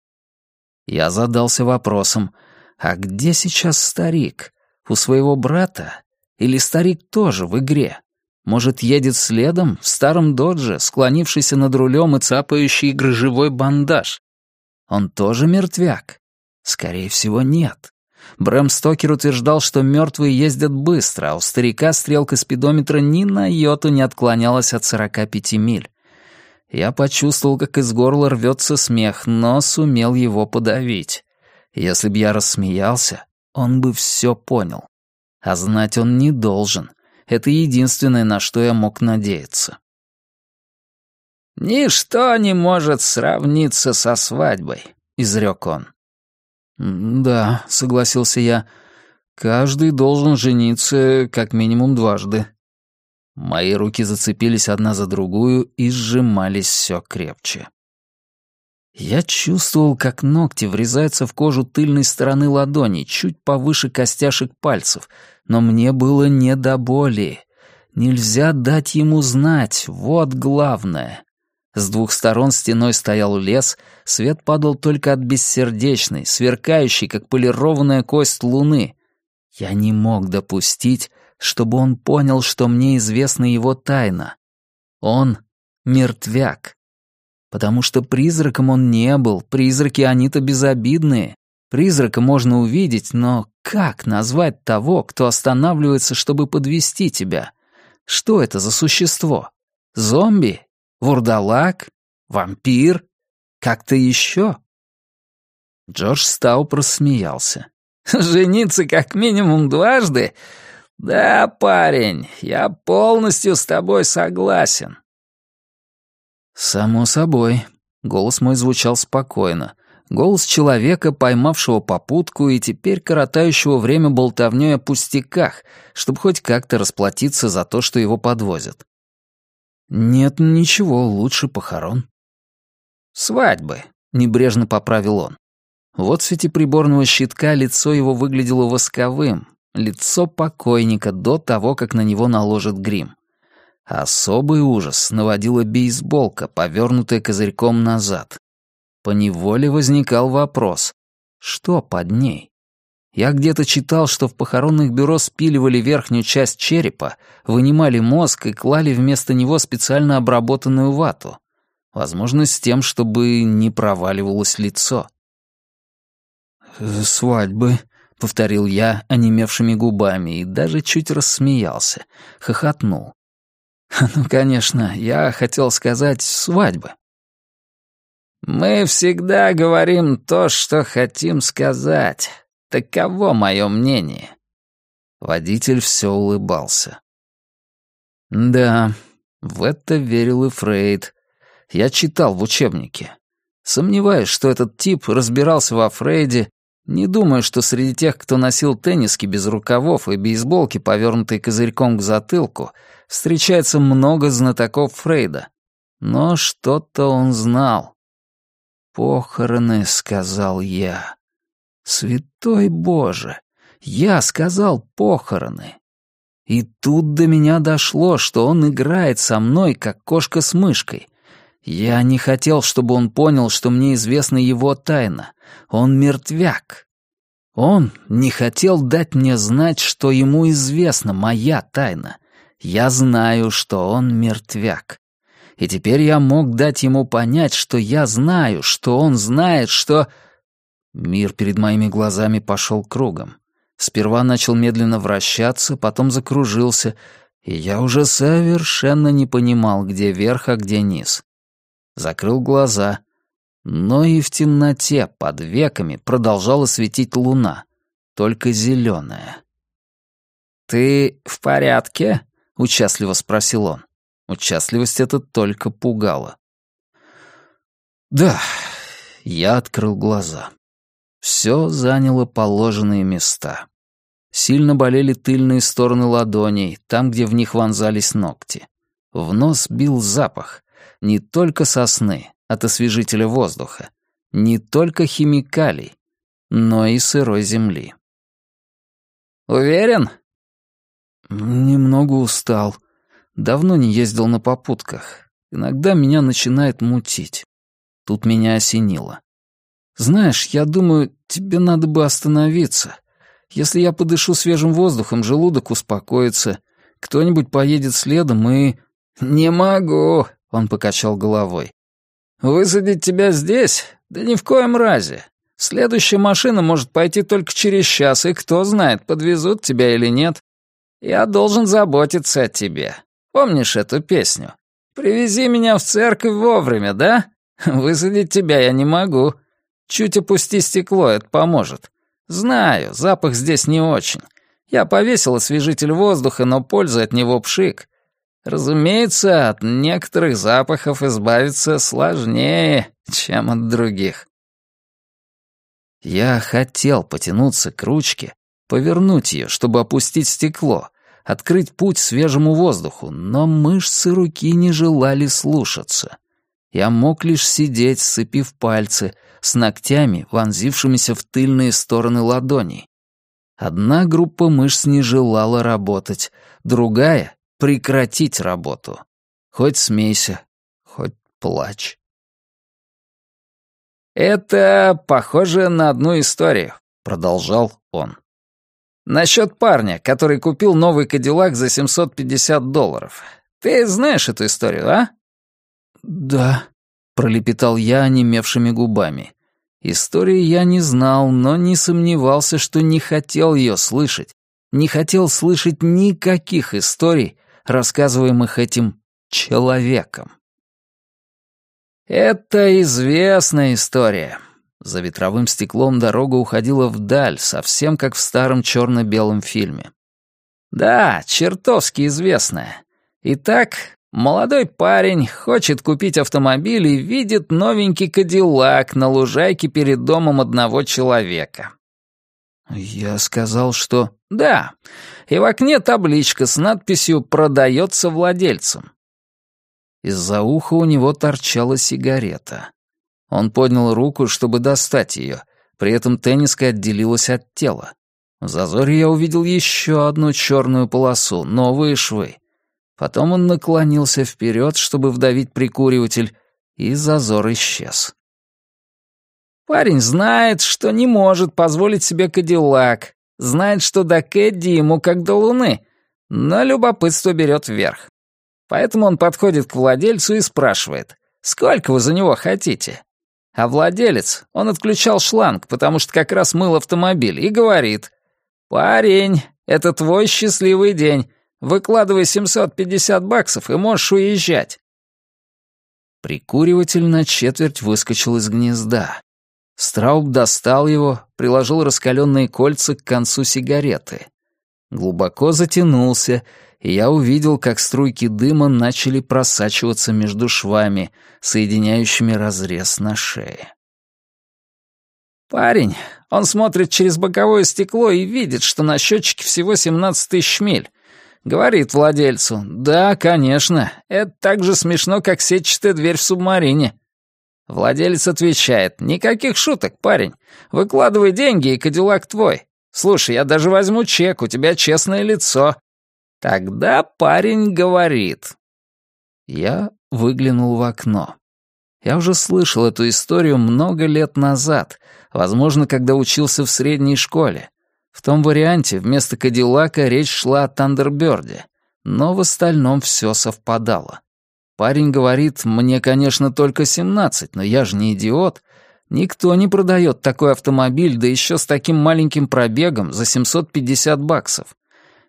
Я задался вопросом, а где сейчас старик? У своего брата? Или старик тоже в игре? Может, едет следом, в старом додже, склонившийся над рулем и цапающий грыжевой бандаж? Он тоже мертвяк? Скорее всего, нет. Брэм Стокер утверждал, что мертвые ездят быстро, а у старика стрелка спидометра ни на йоту не отклонялась от 45 миль. Я почувствовал, как из горла рвется смех, но сумел его подавить. Если б я рассмеялся, он бы все понял. А знать он не должен. Это единственное, на что я мог надеяться. «Ничто не может сравниться со свадьбой», — изрек он. «Да», — согласился я, — «каждый должен жениться как минимум дважды». Мои руки зацепились одна за другую и сжимались все крепче. Я чувствовал, как ногти врезаются в кожу тыльной стороны ладони, чуть повыше костяшек пальцев, но мне было не до боли. Нельзя дать ему знать, вот главное. С двух сторон стеной стоял лес, свет падал только от бессердечной, сверкающей, как полированная кость луны. Я не мог допустить, чтобы он понял, что мне известна его тайна. Он — мертвяк. Потому что призраком он не был, призраки они-то безобидные. Призрака можно увидеть, но как назвать того, кто останавливается, чтобы подвести тебя? Что это за существо? Зомби? Вурдалак? Вампир? Как-то еще?» Джордж Стау просмеялся. «Жениться как минимум дважды? Да, парень, я полностью с тобой согласен». «Само собой». Голос мой звучал спокойно. Голос человека, поймавшего попутку и теперь коротающего время болтовнёй о пустяках, чтобы хоть как-то расплатиться за то, что его подвозят. «Нет ничего лучше похорон». «Свадьбы», — небрежно поправил он. Вот в свете приборного щитка лицо его выглядело восковым, лицо покойника до того, как на него наложат грим. Особый ужас наводила бейсболка, повернутая козырьком назад. По неволе возникал вопрос, что под ней? Я где-то читал, что в похоронных бюро спиливали верхнюю часть черепа, вынимали мозг и клали вместо него специально обработанную вату. Возможно, с тем, чтобы не проваливалось лицо. «Свадьбы», — повторил я онемевшими губами и даже чуть рассмеялся, хохотнул. «Ну, конечно, я хотел сказать свадьбы». «Мы всегда говорим то, что хотим сказать», Таково мое мнение. Водитель все улыбался. Да, в это верил и Фрейд. Я читал в учебнике. Сомневаюсь, что этот тип разбирался во Фрейде, не думаю, что среди тех, кто носил тенниски без рукавов и бейсболки, повернутые козырьком к затылку, встречается много знатоков Фрейда. Но что-то он знал. «Похороны», — сказал я. «Святой Боже! Я сказал похороны!» И тут до меня дошло, что он играет со мной, как кошка с мышкой. Я не хотел, чтобы он понял, что мне известна его тайна. Он мертвяк. Он не хотел дать мне знать, что ему известна моя тайна. Я знаю, что он мертвяк. И теперь я мог дать ему понять, что я знаю, что он знает, что... Мир перед моими глазами пошел кругом. Сперва начал медленно вращаться, потом закружился, и я уже совершенно не понимал, где верх, а где низ. Закрыл глаза. Но и в темноте под веками продолжала светить луна, только зеленая. «Ты в порядке?» — участливо спросил он. Участливость эта только пугала. «Да», — я открыл глаза. Все заняло положенные места. Сильно болели тыльные стороны ладоней, там, где в них вонзались ногти. В нос бил запах. Не только сосны, от освежителя воздуха. Не только химикалий, но и сырой земли. «Уверен?» «Немного устал. Давно не ездил на попутках. Иногда меня начинает мутить. Тут меня осенило. Знаешь, я думаю, тебе надо бы остановиться. Если я подышу свежим воздухом, желудок успокоится. Кто-нибудь поедет следом и... «Не могу», — он покачал головой. «Высадить тебя здесь? Да ни в коем разе. Следующая машина может пойти только через час, и кто знает, подвезут тебя или нет. Я должен заботиться о тебе. Помнишь эту песню? Привези меня в церковь вовремя, да? Высадить тебя я не могу. Чуть опусти стекло, это поможет. Знаю, запах здесь не очень. Я повесил освежитель воздуха, но пользы от него пшик. Разумеется, от некоторых запахов избавиться сложнее, чем от других. Я хотел потянуться к ручке, повернуть ее, чтобы опустить стекло, открыть путь свежему воздуху, но мышцы руки не желали слушаться. Я мог лишь сидеть, сцепив пальцы, с ногтями, вонзившимися в тыльные стороны ладоней. Одна группа мышц не желала работать, другая — прекратить работу. Хоть смейся, хоть плачь. «Это похоже на одну историю», — продолжал он. «Насчет парня, который купил новый Кадиллак за 750 долларов. Ты знаешь эту историю, а?» «Да», — пролепетал я онемевшими губами. Истории я не знал, но не сомневался, что не хотел ее слышать. Не хотел слышать никаких историй, рассказываемых этим человеком. «Это известная история». За ветровым стеклом дорога уходила вдаль, совсем как в старом черно-белом фильме. «Да, чертовски известная. Итак, Молодой парень хочет купить автомобиль и видит новенький кадиллак на лужайке перед домом одного человека. Я сказал, что... Да, и в окне табличка с надписью «Продается владельцем». Из-за уха у него торчала сигарета. Он поднял руку, чтобы достать ее, при этом тенниска отделилась от тела. В зазоре я увидел еще одну черную полосу, новые швы. Потом он наклонился вперед, чтобы вдавить прикуриватель, и зазор исчез. Парень знает, что не может позволить себе кадиллак, знает, что до Кэдди ему как до луны, но любопытство берет вверх. Поэтому он подходит к владельцу и спрашивает, «Сколько вы за него хотите?» А владелец, он отключал шланг, потому что как раз мыл автомобиль, и говорит, «Парень, это твой счастливый день. Выкладывай 750 баксов и можешь уезжать». Прикуриватель на четверть выскочил из гнезда. Страуб достал его, приложил раскаленные кольца к концу сигареты. Глубоко затянулся, и я увидел, как струйки дыма начали просачиваться между швами, соединяющими разрез на шее. Парень, он смотрит через боковое стекло и видит, что на счетчике всего 17 тысяч миль. Говорит владельцу, «Да, конечно, это так же смешно, как сетчатая дверь в субмарине». Владелец отвечает, «Никаких шуток, парень. Выкладывай деньги, и кадиллак твой. Слушай, я даже возьму чек, у тебя честное лицо». Тогда парень говорит. Я выглянул в окно. Я уже слышал эту историю много лет назад, возможно, когда учился в средней школе. В том варианте вместо Кадиллака речь шла о Тандерберде, но в остальном все совпадало. Парень говорит, мне, конечно, только 17, но я же не идиот. Никто не продает такой автомобиль, да еще с таким маленьким пробегом за 750 баксов.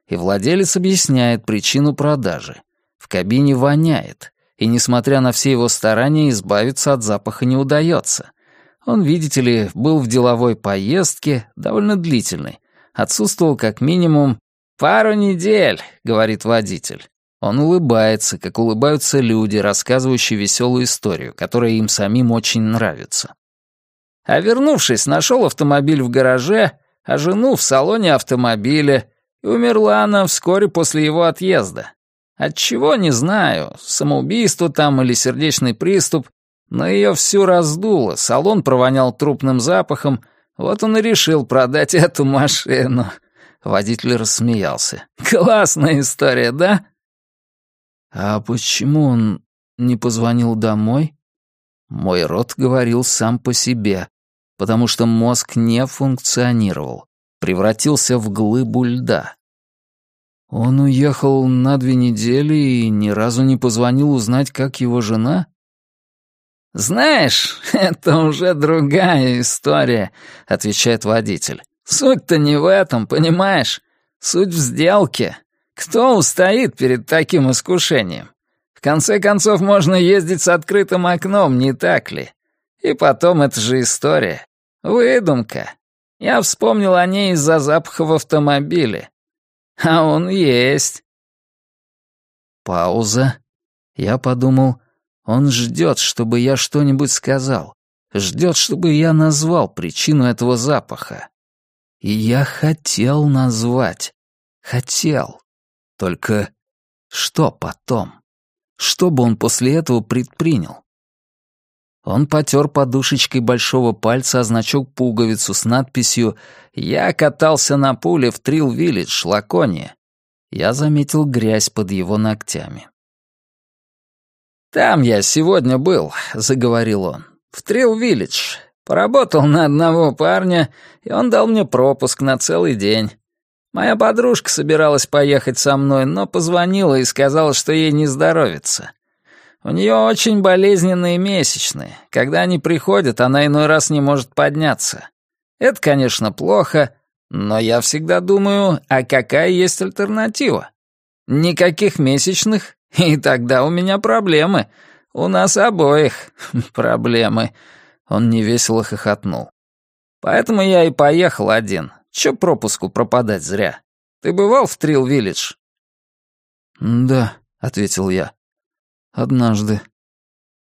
И владелец объясняет причину продажи. В кабине воняет и, несмотря на все его старания, избавиться от запаха не удается. Он, видите ли, был в деловой поездке, довольно длительной, отсутствовал как минимум пару недель, говорит водитель. Он улыбается, как улыбаются люди, рассказывающие веселую историю, которая им самим очень нравится. А вернувшись, нашел автомобиль в гараже, а жену в салоне автомобиля, и умерла она вскоре после его отъезда. Отчего, не знаю, самоубийство там или сердечный приступ, но ее всю раздуло, салон провонял трупным запахом, вот он и решил продать эту машину. Водитель рассмеялся. «Классная история, да?» «А почему он не позвонил домой?» Мой рот говорил сам по себе, потому что мозг не функционировал, превратился в глыбу льда. Он уехал на две недели и ни разу не позвонил узнать, как его жена? «Знаешь, это уже другая история», — отвечает водитель. «Суть-то не в этом, понимаешь? Суть в сделке. Кто устоит перед таким искушением? В конце концов, можно ездить с открытым окном, не так ли? И потом, это же история. Выдумка. Я вспомнил о ней из-за запаха в автомобиле. А он есть. Пауза. Я подумал, он ждет, чтобы я что-нибудь сказал. Ждет, чтобы я назвал причину этого запаха. И я хотел назвать. Хотел. Только что потом? Что бы он после этого предпринял? Он потер подушечкой большого пальца о значок пуговицу с надписью «Я катался на пуле в Трилл-Виллидж, Лакония». Я заметил грязь под его ногтями. «Там я сегодня был», — заговорил он, — «в Трилл-Виллидж. Поработал на одного парня, и он дал мне пропуск на целый день. Моя подружка собиралась поехать со мной, но позвонила и сказала, что ей не здоровится. У нее очень болезненные месячные. Когда они приходят, она иной раз не может подняться. Это, конечно, плохо, но я всегда думаю, а какая есть альтернатива? Никаких месячных, и тогда у меня проблемы. У нас обоих проблемы. Он невесело хохотнул. Поэтому я и поехал один. Чё пропуску пропадать зря? Ты бывал в Трилл-Виллидж? «Да», — ответил я. «Однажды».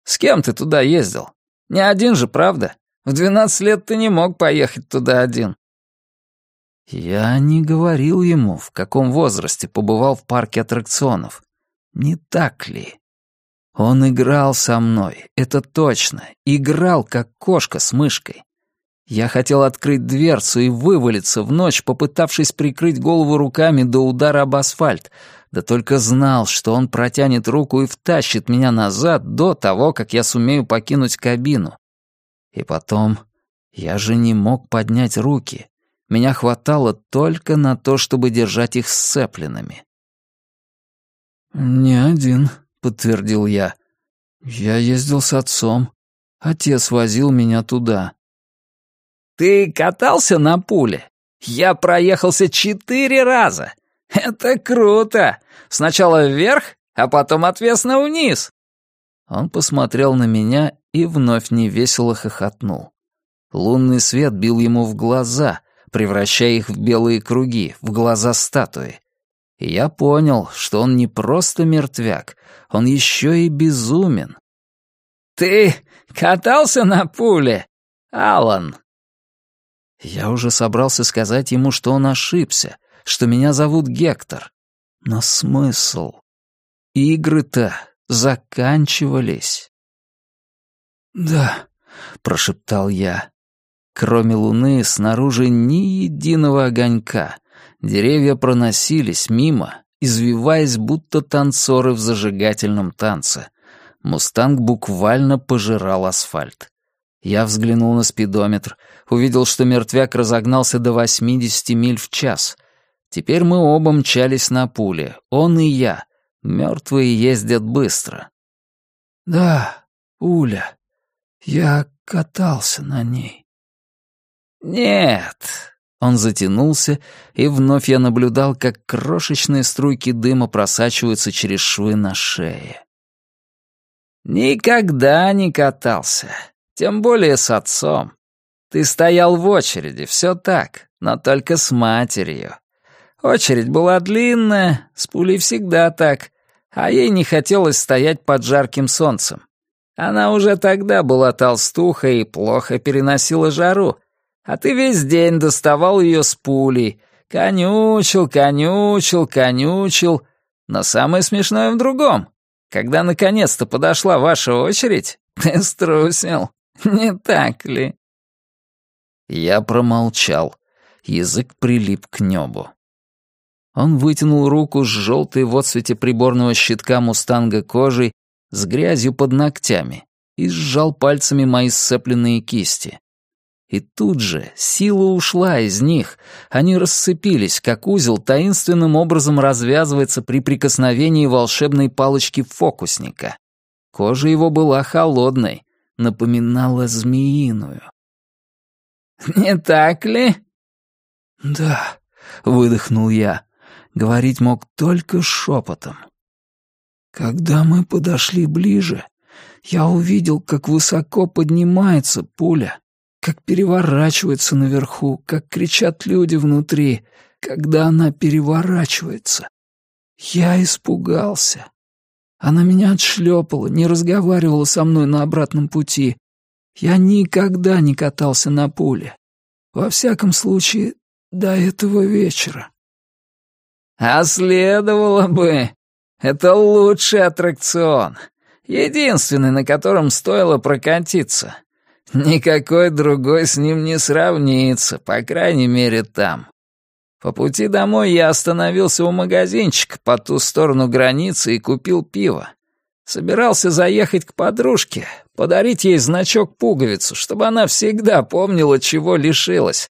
«С кем ты туда ездил? Не один же, правда? В двенадцать лет ты не мог поехать туда один». Я не говорил ему, в каком возрасте побывал в парке аттракционов. Не так ли? Он играл со мной, это точно. Играл, как кошка с мышкой. Я хотел открыть дверцу и вывалиться в ночь, попытавшись прикрыть голову руками до удара об асфальт, да только знал, что он протянет руку и втащит меня назад до того, как я сумею покинуть кабину. И потом, я же не мог поднять руки. Меня хватало только на то, чтобы держать их сцепленными. «Не один», — подтвердил я. «Я ездил с отцом. Отец возил меня туда». «Ты катался на пуле? Я проехался четыре раза. Это круто! Сначала вверх, а потом отвесно вниз». Он посмотрел на меня и вновь невесело хохотнул. Лунный свет бил ему в глаза, превращая их в белые круги, в глаза статуи. И я понял, что он не просто мертвяк, он еще и безумен. «Ты катался на пуле, Алан?» Я уже собрался сказать ему, что он ошибся, что меня зовут Гектор. Но смысл? Игры-то заканчивались. «Да», — прошептал я. Кроме луны, снаружи ни единого огонька. Деревья проносились мимо, извиваясь, будто танцоры в зажигательном танце. Мустанг буквально пожирал асфальт. Я взглянул на спидометр, увидел, что мертвяк разогнался до 80 миль в час. Теперь мы оба мчались на пуле, он и я. Мертвые ездят быстро. «Да, пуля. Я катался на ней». «Нет». Он затянулся, и вновь я наблюдал, как крошечные струйки дыма просачиваются через швы на шее. «Никогда не катался. Тем более с отцом. Ты стоял в очереди, все так, но только с матерью. Очередь была длинная, с пулей всегда так, а ей не хотелось стоять под жарким солнцем. Она уже тогда была толстуха и плохо переносила жару, а ты весь день доставал ее с пулей, конючил, конючил, конючил. Но самое смешное в другом. Когда наконец-то подошла ваша очередь, ты струсил. Не так ли?» Я промолчал. Язык прилип к небу. Он вытянул руку с желтой в отсвете приборного щитка мустанга кожей с грязью под ногтями и сжал пальцами мои сцепленные кисти. И тут же сила ушла из них, они рассыпились, как узел таинственным образом развязывается при прикосновении волшебной палочки фокусника. Кожа его была холодной, напоминала змеиную. «Не так ли?» «Да», — выдохнул я. Говорить мог только шепотом. Когда мы подошли ближе, я увидел, как высоко поднимается пуля, как переворачивается наверху, как кричат люди внутри, когда она переворачивается. Я испугался. Она меня отшлепала, не разговаривала со мной на обратном пути. Я никогда не катался на пуле. Во всяком случае, до этого вечера. А следовало бы. Это лучший аттракцион. Единственный, на котором стоило прокатиться. Никакой другой с ним не сравнится, по крайней мере, там. По пути домой я остановился у магазинчика по ту сторону границы и купил пиво. Собирался заехать к подружке, подарить ей значок-пуговицу, чтобы она всегда помнила, чего лишилась.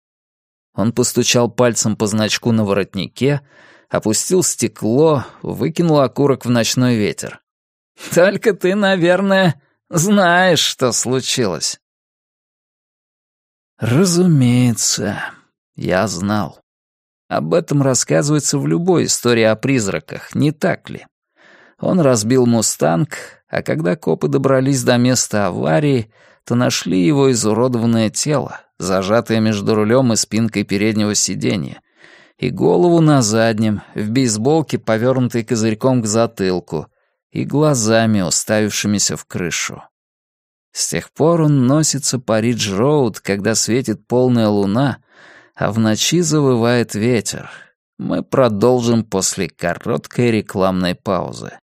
Он постучал пальцем по значку на воротнике, опустил стекло, выкинул окурок в ночной ветер. «Только ты, наверное, знаешь, что случилось». «Разумеется, я знал». Об этом рассказывается в любой истории о призраках, не так ли? Он разбил «Мустанг», а когда копы добрались до места аварии, то нашли его изуродованное тело, зажатое между рулем и спинкой переднего сиденья, и голову на заднем, в бейсболке, повернутой козырьком к затылку, и глазами, уставившимися в крышу. С тех пор он носится по Ридж-Роуд, когда светит полная луна — а в ночи завывает ветер. Мы продолжим после короткой рекламной паузы.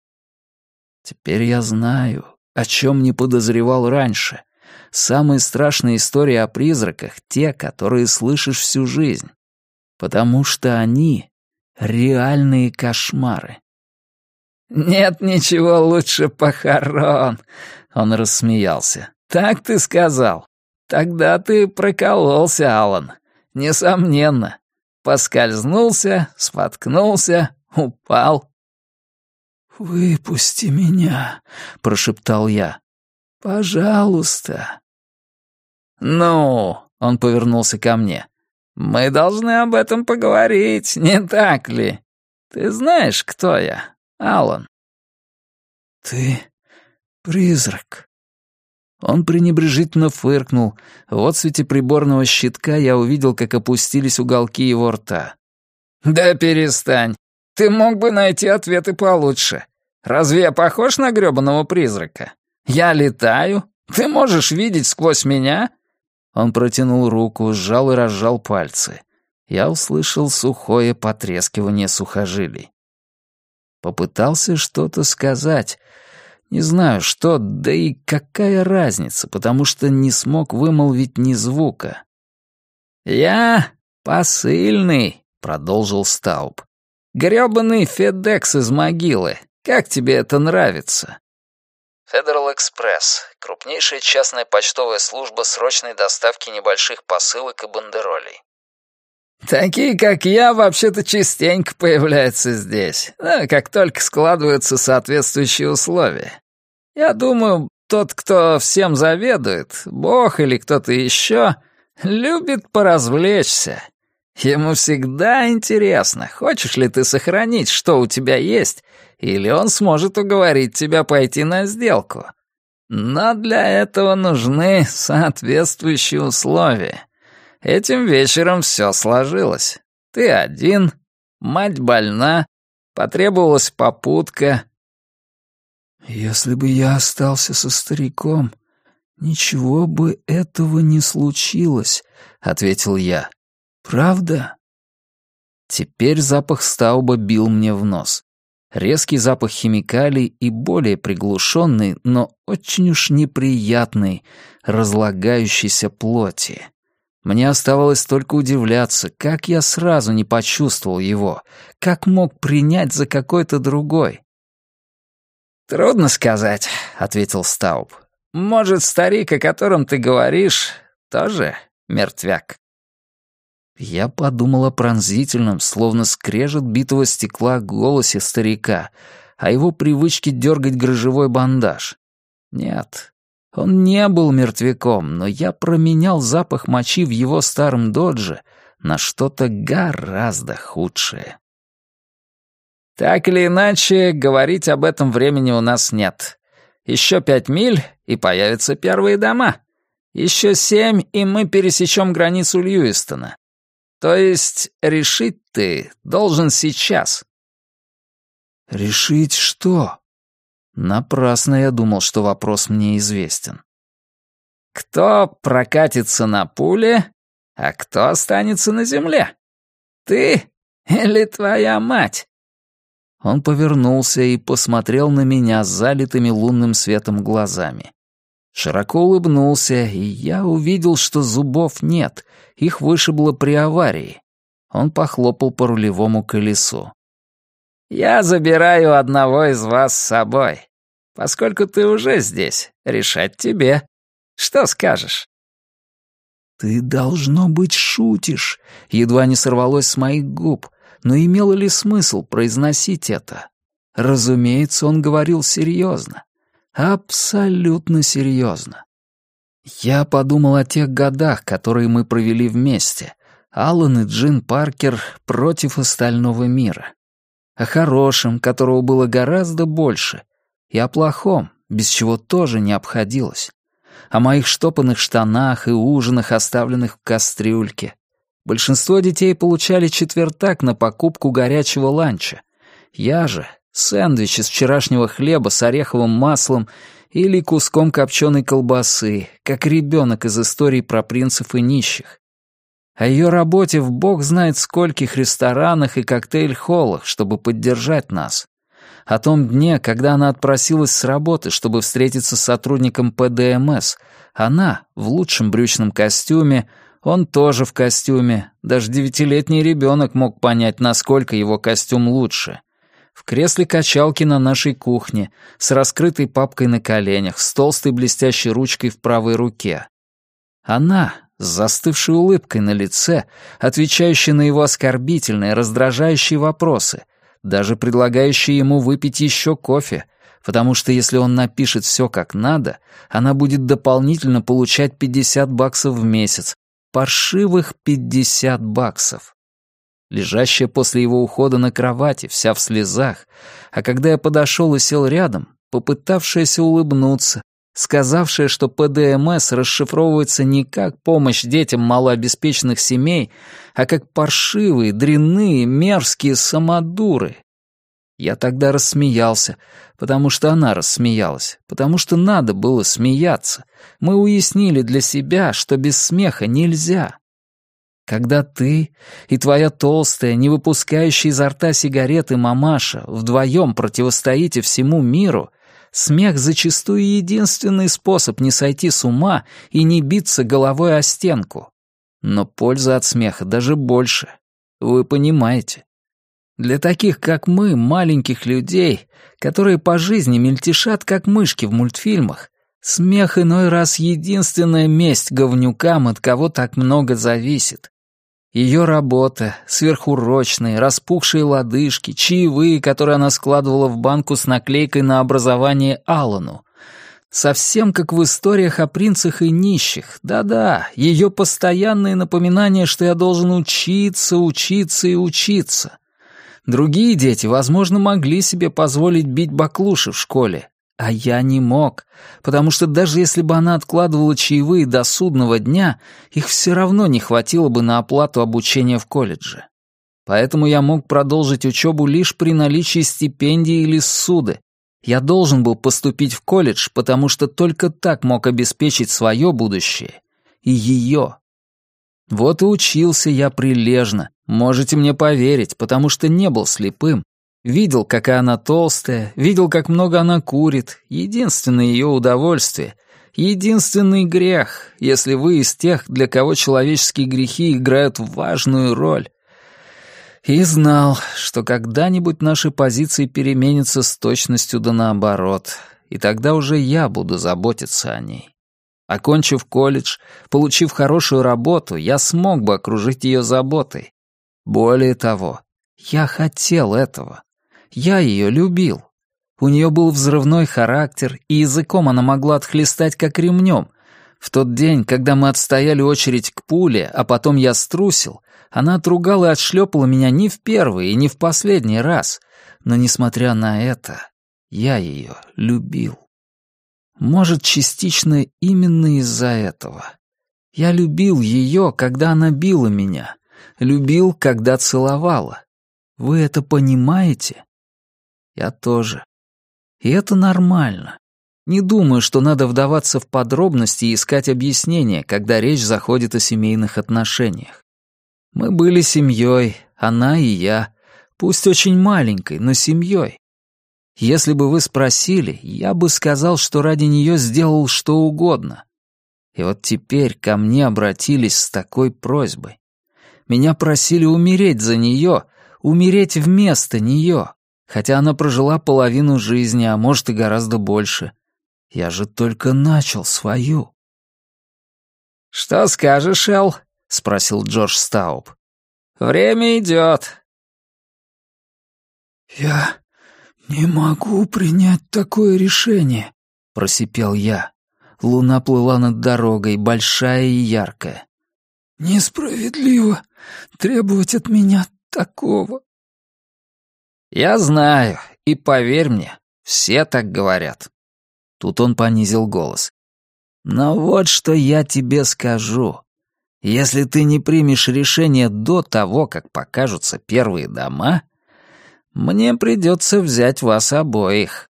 Теперь я знаю, о чем не подозревал раньше. Самые страшные истории о призраках — те, которые слышишь всю жизнь. Потому что они — реальные кошмары. «Нет ничего лучше похорон», — он рассмеялся. «Так ты сказал. Тогда ты прокололся, Алан. Несомненно. Поскользнулся, споткнулся, упал. «Выпусти меня», — прошептал я. «Пожалуйста». «Ну», — он повернулся ко мне, — «мы должны об этом поговорить, не так ли? Ты знаешь, кто я, Алан?» «Ты призрак». Он пренебрежительно фыркнул. В отсвете приборного щитка я увидел, как опустились уголки его рта. «Да перестань. Ты мог бы найти ответы получше. Разве я похож на грёбаного призрака? Я летаю? Ты можешь видеть сквозь меня?» Он протянул руку, сжал и разжал пальцы. Я услышал сухое потрескивание сухожилий. Попытался что-то сказать. Не знаю, что, да и какая разница, потому что не смог вымолвить ни звука. «Я посыльный», — продолжил Стауб. «Грёбаный Федекс из могилы. Как тебе это нравится?» Федерал Экспресс — крупнейшая частная почтовая служба срочной доставки небольших посылок и бандеролей. Такие, как я, вообще-то частенько появляются здесь, да, как только складываются соответствующие условия. Я думаю, тот, кто всем заведует, бог или кто-то еще, любит поразвлечься. Ему всегда интересно, хочешь ли ты сохранить, что у тебя есть, или он сможет уговорить тебя пойти на сделку. Но для этого нужны соответствующие условия. Этим вечером все сложилось. Ты один, мать больна, потребовалась попутка. Если бы я остался со стариком, ничего бы этого не случилось, ответил я. Правда? Теперь запах стауба бил мне в нос. Резкий запах химикалий и более приглушенный, но очень уж неприятный, разлагающейся плоти. Мне оставалось только удивляться, как я сразу не почувствовал его, как мог принять за какой-то другой. «Трудно сказать», — ответил Стауб. «Может, старик, о котором ты говоришь, тоже мертвяк?» Я подумал о пронзительном, словно скрежет битого стекла голосе старика, о его привычке дергать грыжевой бандаж. Нет, он не был мертвяком, но я променял запах мочи в его старом додже на что-то гораздо худшее. Так или иначе, говорить об этом времени у нас нет. Еще пять миль, и появятся первые дома. Еще семь, и мы пересечем границу Льюистона. То есть решить ты должен сейчас. Решить что? Напрасно я думал, что вопрос мне известен. Кто прокатится на пуле, а кто останется на земле? Ты или твоя мать? Он повернулся и посмотрел на меня с залитыми лунным светом глазами. Широко улыбнулся, и я увидел, что зубов нет, их вышибло при аварии. Он похлопал по рулевому колесу. «Я забираю одного из вас с собой. Поскольку ты уже здесь, решать тебе. Что скажешь?» «Ты, должно быть, шутишь», — едва не сорвалось с моих губ, но имело ли смысл произносить это? Разумеется, он говорил серьезно. Абсолютно серьезно. Я подумал о тех годах, которые мы провели вместе. Аллан и Джин Паркер против остального мира о хорошем, которого было гораздо больше, и о плохом, без чего тоже не обходилось, о моих штопанных штанах и ужинах, оставленных в кастрюльке. Большинство детей получали четвертак на покупку горячего ланча. Я же — сэндвич из вчерашнего хлеба с ореховым маслом или куском копченой колбасы, как ребенок из истории про принцев и нищих о ее работе в бог знает скольких ресторанах и коктейль-холлах, чтобы поддержать нас. О том дне, когда она отпросилась с работы, чтобы встретиться с сотрудником ПДМС. Она в лучшем брючном костюме, он тоже в костюме. Даже девятилетний ребенок мог понять, насколько его костюм лучше. В кресле качалки на нашей кухне, с раскрытой папкой на коленях, с толстой блестящей ручкой в правой руке. Она, с застывшей улыбкой на лице, отвечающей на его оскорбительные, раздражающие вопросы, даже предлагающие ему выпить еще кофе, потому что если он напишет все как надо, она будет дополнительно получать 50 баксов в месяц, паршивых 50 баксов. Лежащая после его ухода на кровати, вся в слезах, а когда я подошел и сел рядом, попытавшаяся улыбнуться, сказавшая, что ПДМС расшифровывается не как помощь детям малообеспеченных семей, а как паршивые, дрянные, мерзкие самодуры. Я тогда рассмеялся, потому что она рассмеялась, потому что надо было смеяться. Мы уяснили для себя, что без смеха нельзя. Когда ты и твоя толстая, не выпускающая изо рта сигареты мамаша вдвоем противостоите всему миру, смех зачастую единственный способ не сойти с ума и не биться головой о стенку. Но польза от смеха даже больше. Вы понимаете. Для таких, как мы, маленьких людей, которые по жизни мельтешат, как мышки в мультфильмах, смех иной раз единственная месть говнюкам, от кого так много зависит. Ее работа, сверхурочные, распухшие лодыжки, чаевые, которые она складывала в банку с наклейкой на образование Аллану. Совсем как в историях о принцах и нищих. Да-да, ее постоянные напоминания, что я должен учиться, учиться и учиться. Другие дети, возможно, могли себе позволить бить баклуши в школе, а я не мог, потому что даже если бы она откладывала чаевые до судного дня, их все равно не хватило бы на оплату обучения в колледже. Поэтому я мог продолжить учебу лишь при наличии стипендии или суды. Я должен был поступить в колледж, потому что только так мог обеспечить свое будущее и ее. Вот и учился я прилежно, можете мне поверить, потому что не был слепым Видел, какая она толстая, видел, как много она курит. Единственное ее удовольствие, единственный грех, если вы из тех, для кого человеческие грехи играют важную роль. И знал, что когда-нибудь наши позиции переменятся с точностью да наоборот, и тогда уже я буду заботиться о ней. Окончив колледж, получив хорошую работу, я смог бы окружить ее заботой. Более того, я хотел этого. Я ее любил. У нее был взрывной характер, и языком она могла отхлестать как ремнем. В тот день, когда мы отстояли очередь к пуле, а потом я струсил, она отругала и отшлепала меня не в первый и не в последний раз. Но, несмотря на это, я ее любил. Может, частично именно из-за этого. Я любил ее, когда она била меня. Любил, когда целовала. Вы это понимаете? Я тоже. И это нормально. Не думаю, что надо вдаваться в подробности и искать объяснения, когда речь заходит о семейных отношениях. Мы были семьей, она и я, пусть очень маленькой, но семьей. Если бы вы спросили, я бы сказал, что ради нее сделал что угодно. И вот теперь ко мне обратились с такой просьбой. Меня просили умереть за нее, умереть вместо нее хотя она прожила половину жизни, а может и гораздо больше. Я же только начал свою. «Что скажешь, Эл?» — спросил Джордж Стауб. «Время идет». «Я не могу принять такое решение», — просипел я. Луна плыла над дорогой, большая и яркая. «Несправедливо требовать от меня такого». «Я знаю, и поверь мне, все так говорят». Тут он понизил голос. «Но вот что я тебе скажу. Если ты не примешь решение до того, как покажутся первые дома, мне придется взять вас обоих».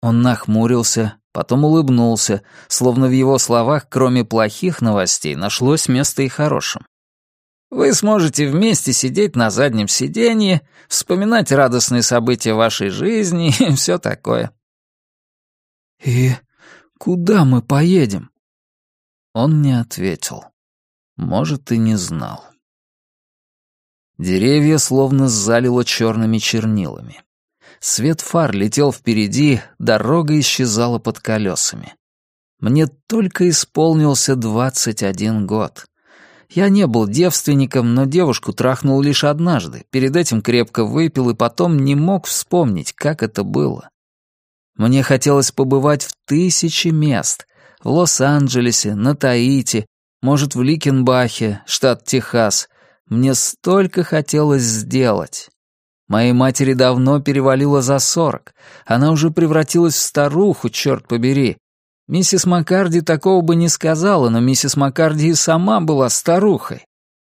Он нахмурился, потом улыбнулся, словно в его словах, кроме плохих новостей, нашлось место и хорошим. Вы сможете вместе сидеть на заднем сиденье, вспоминать радостные события вашей жизни и все такое. «И куда мы поедем?» Он не ответил. Может, и не знал. Деревья словно залило черными чернилами. Свет фар летел впереди, дорога исчезала под колесами. Мне только исполнился двадцать один год. Я не был девственником, но девушку трахнул лишь однажды, перед этим крепко выпил и потом не мог вспомнить, как это было. Мне хотелось побывать в тысячи мест. В Лос-Анджелесе, на Таити, может, в Ликенбахе, штат Техас. Мне столько хотелось сделать. Моей матери давно перевалило за сорок. Она уже превратилась в старуху, черт побери. Миссис Маккарди такого бы не сказала, но миссис Маккарди и сама была старухой.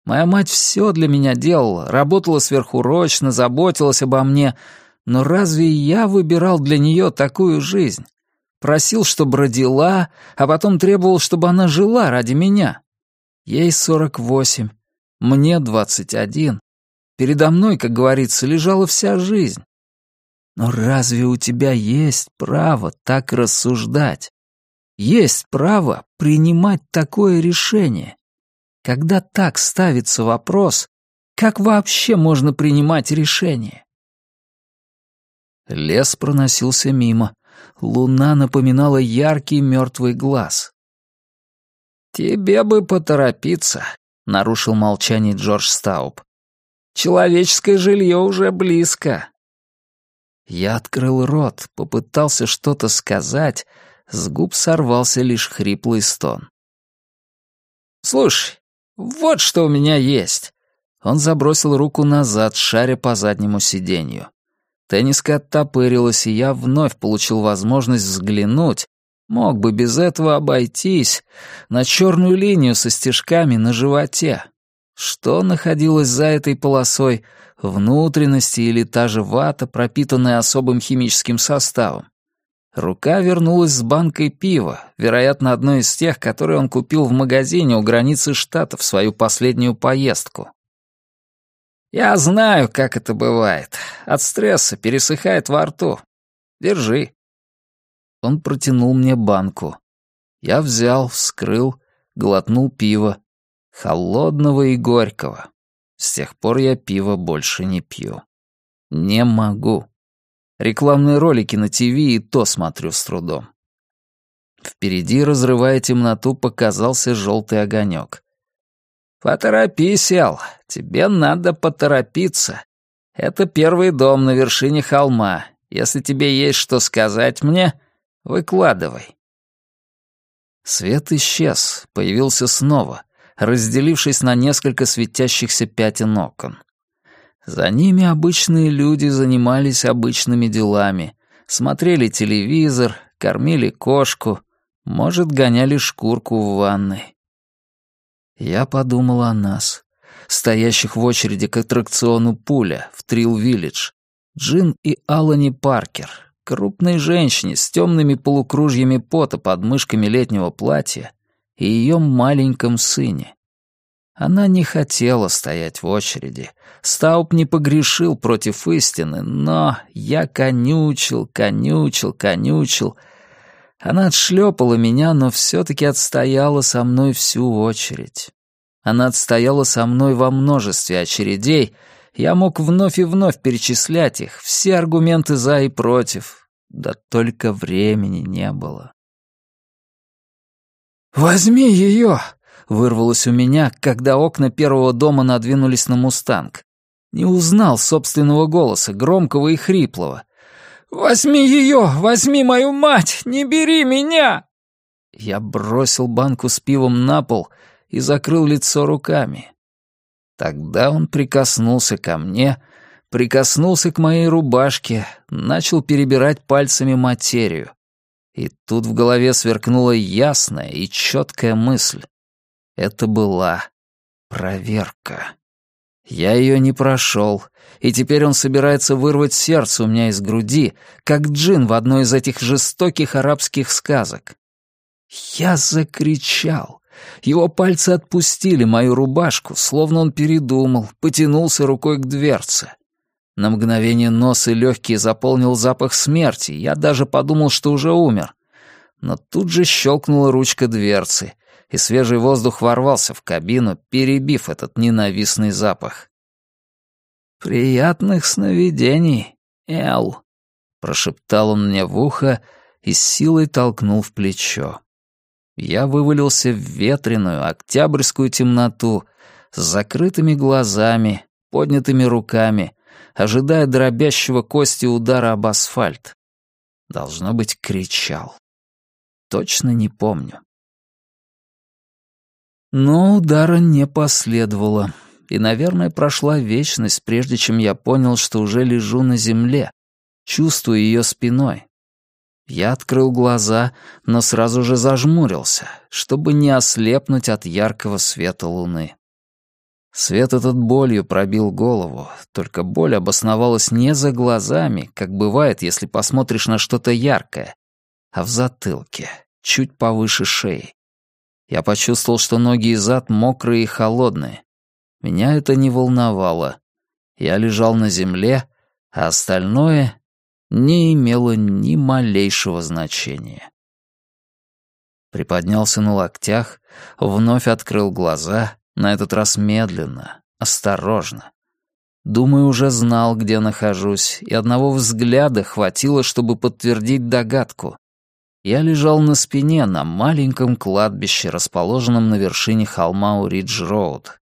Моя мать все для меня делала, работала сверхурочно, заботилась обо мне, но разве я выбирал для нее такую жизнь? Просил, чтобы родила, а потом требовал, чтобы она жила ради меня. Ей сорок восемь, мне двадцать один. Передо мной, как говорится, лежала вся жизнь. Но разве у тебя есть право так рассуждать? Есть право принимать такое решение? Когда так ставится вопрос, как вообще можно принимать решение? Лес проносился мимо. Луна напоминала яркий мертвый глаз. «Тебе бы поторопиться», — нарушил молчание Джордж Стауб. «Человеческое жилье уже близко». Я открыл рот, попытался что-то сказать, с губ сорвался лишь хриплый стон. «Слушай, вот что у меня есть». Он забросил руку назад, шаря по заднему сиденью. Тенниска оттопырилась, и я вновь получил возможность взглянуть, мог бы без этого обойтись, на черную линию со стежками на животе. Что находилось за этой полосой, внутренности или та же вата, пропитанная особым химическим составом? Рука вернулась с банкой пива, вероятно, одной из тех, которые он купил в магазине у границы штата в свою последнюю поездку. «Я знаю, как это бывает. От стресса пересыхает во рту. Держи». Он протянул мне банку. Я взял, вскрыл, глотнул пиво. Холодного и горького. С тех пор я пиво больше не пью. Не могу. Рекламные ролики на ТВ и то смотрю с трудом. Впереди, разрывая темноту, показался желтый огонек. «Поторопись, Эл, тебе надо поторопиться. Это первый дом на вершине холма. Если тебе есть что сказать мне, выкладывай». Свет исчез, появился снова, разделившись на несколько светящихся пятен окон. За ними обычные люди занимались обычными делами. Смотрели телевизор, кормили кошку, может, гоняли шкурку в ванной. Я подумал о нас, стоящих в очереди к аттракциону «Пуля» в Трилл-Виллидж, Джин и Алани Паркер, крупной женщине с темными полукружьями пота под мышками летнего платья и ее маленьком сыне. Она не хотела стоять в очереди. Стауп не погрешил против истины, но я конючил, конючил, конючил. Она отшлепала меня, но все-таки отстояла со мной всю очередь. Она отстояла со мной во множестве очередей. Я мог вновь и вновь перечислять их, все аргументы за и против. Да только времени не было. «Возьми ее!» Вырвалось у меня, когда окна первого дома надвинулись на «Мустанг». Не узнал собственного голоса, громкого и хриплого. «Возьми ее! Возьми мою мать! Не бери меня!» Я бросил банку с пивом на пол и закрыл лицо руками. Тогда он прикоснулся ко мне, прикоснулся к моей рубашке, начал перебирать пальцами материю. И тут в голове сверкнула ясная и четкая мысль. Это была проверка. Я ее не прошел, и теперь он собирается вырвать сердце у меня из груди, как джин в одной из этих жестоких арабских сказок. Я закричал. Его пальцы отпустили мою рубашку, словно он передумал, потянулся рукой к дверце. На мгновение нос и легкие заполнил запах смерти, я даже подумал, что уже умер. Но тут же щелкнула ручка дверцы, и свежий воздух ворвался в кабину, перебив этот ненавистный запах. «Приятных сновидений, Эл», — прошептал он мне в ухо и силой толкнул в плечо. Я вывалился в ветреную октябрьскую темноту с закрытыми глазами, поднятыми руками, ожидая дробящего кости удара об асфальт. Должно быть, кричал. Точно не помню. Но удара не последовало, и, наверное, прошла вечность, прежде чем я понял, что уже лежу на земле, чувствую ее спиной. Я открыл глаза, но сразу же зажмурился, чтобы не ослепнуть от яркого света луны. Свет этот болью пробил голову, только боль обосновалась не за глазами, как бывает, если посмотришь на что-то яркое, а в затылке, чуть повыше шеи. Я почувствовал, что ноги и зад мокрые и холодные. Меня это не волновало. Я лежал на земле, а остальное не имело ни малейшего значения. Приподнялся на локтях, вновь открыл глаза на этот раз медленно, осторожно. Думаю, уже знал, где нахожусь, и одного взгляда хватило, чтобы подтвердить догадку. Я лежал на спине на маленьком кладбище, расположенном на вершине холма у Ридж-Роуд.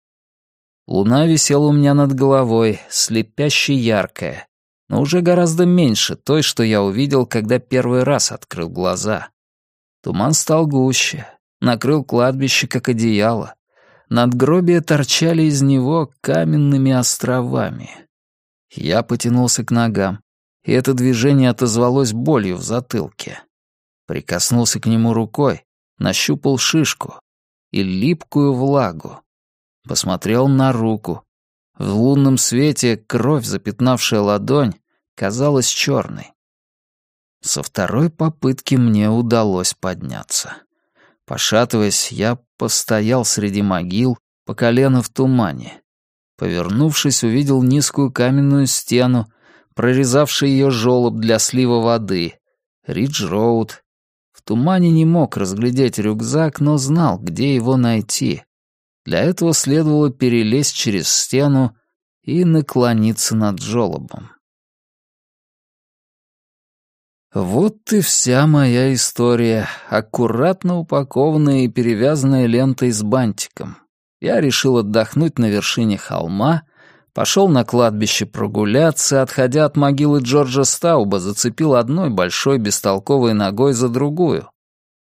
Луна висела у меня над головой, слепяще яркая, но уже гораздо меньше той, что я увидел, когда первый раз открыл глаза. Туман стал гуще, накрыл кладбище, как одеяло. Надгробия торчали из него каменными островами. Я потянулся к ногам, и это движение отозвалось болью в затылке. Прикоснулся к нему рукой, нащупал шишку и липкую влагу. Посмотрел на руку. В лунном свете кровь, запятнавшая ладонь, казалась черной. Со второй попытки мне удалось подняться. Пошатываясь, я постоял среди могил, по колено в тумане. Повернувшись, увидел низкую каменную стену, прорезавший ее желоб для слива воды, Ридж-Роуд. Тумане не мог разглядеть рюкзак, но знал, где его найти. Для этого следовало перелезть через стену и наклониться над желобом. Вот и вся моя история, аккуратно упакованная и перевязанная лентой с бантиком. Я решил отдохнуть на вершине холма, пошел на кладбище прогуляться, отходя от могилы Джорджа Стауба, зацепил одной большой бестолковой ногой за другую.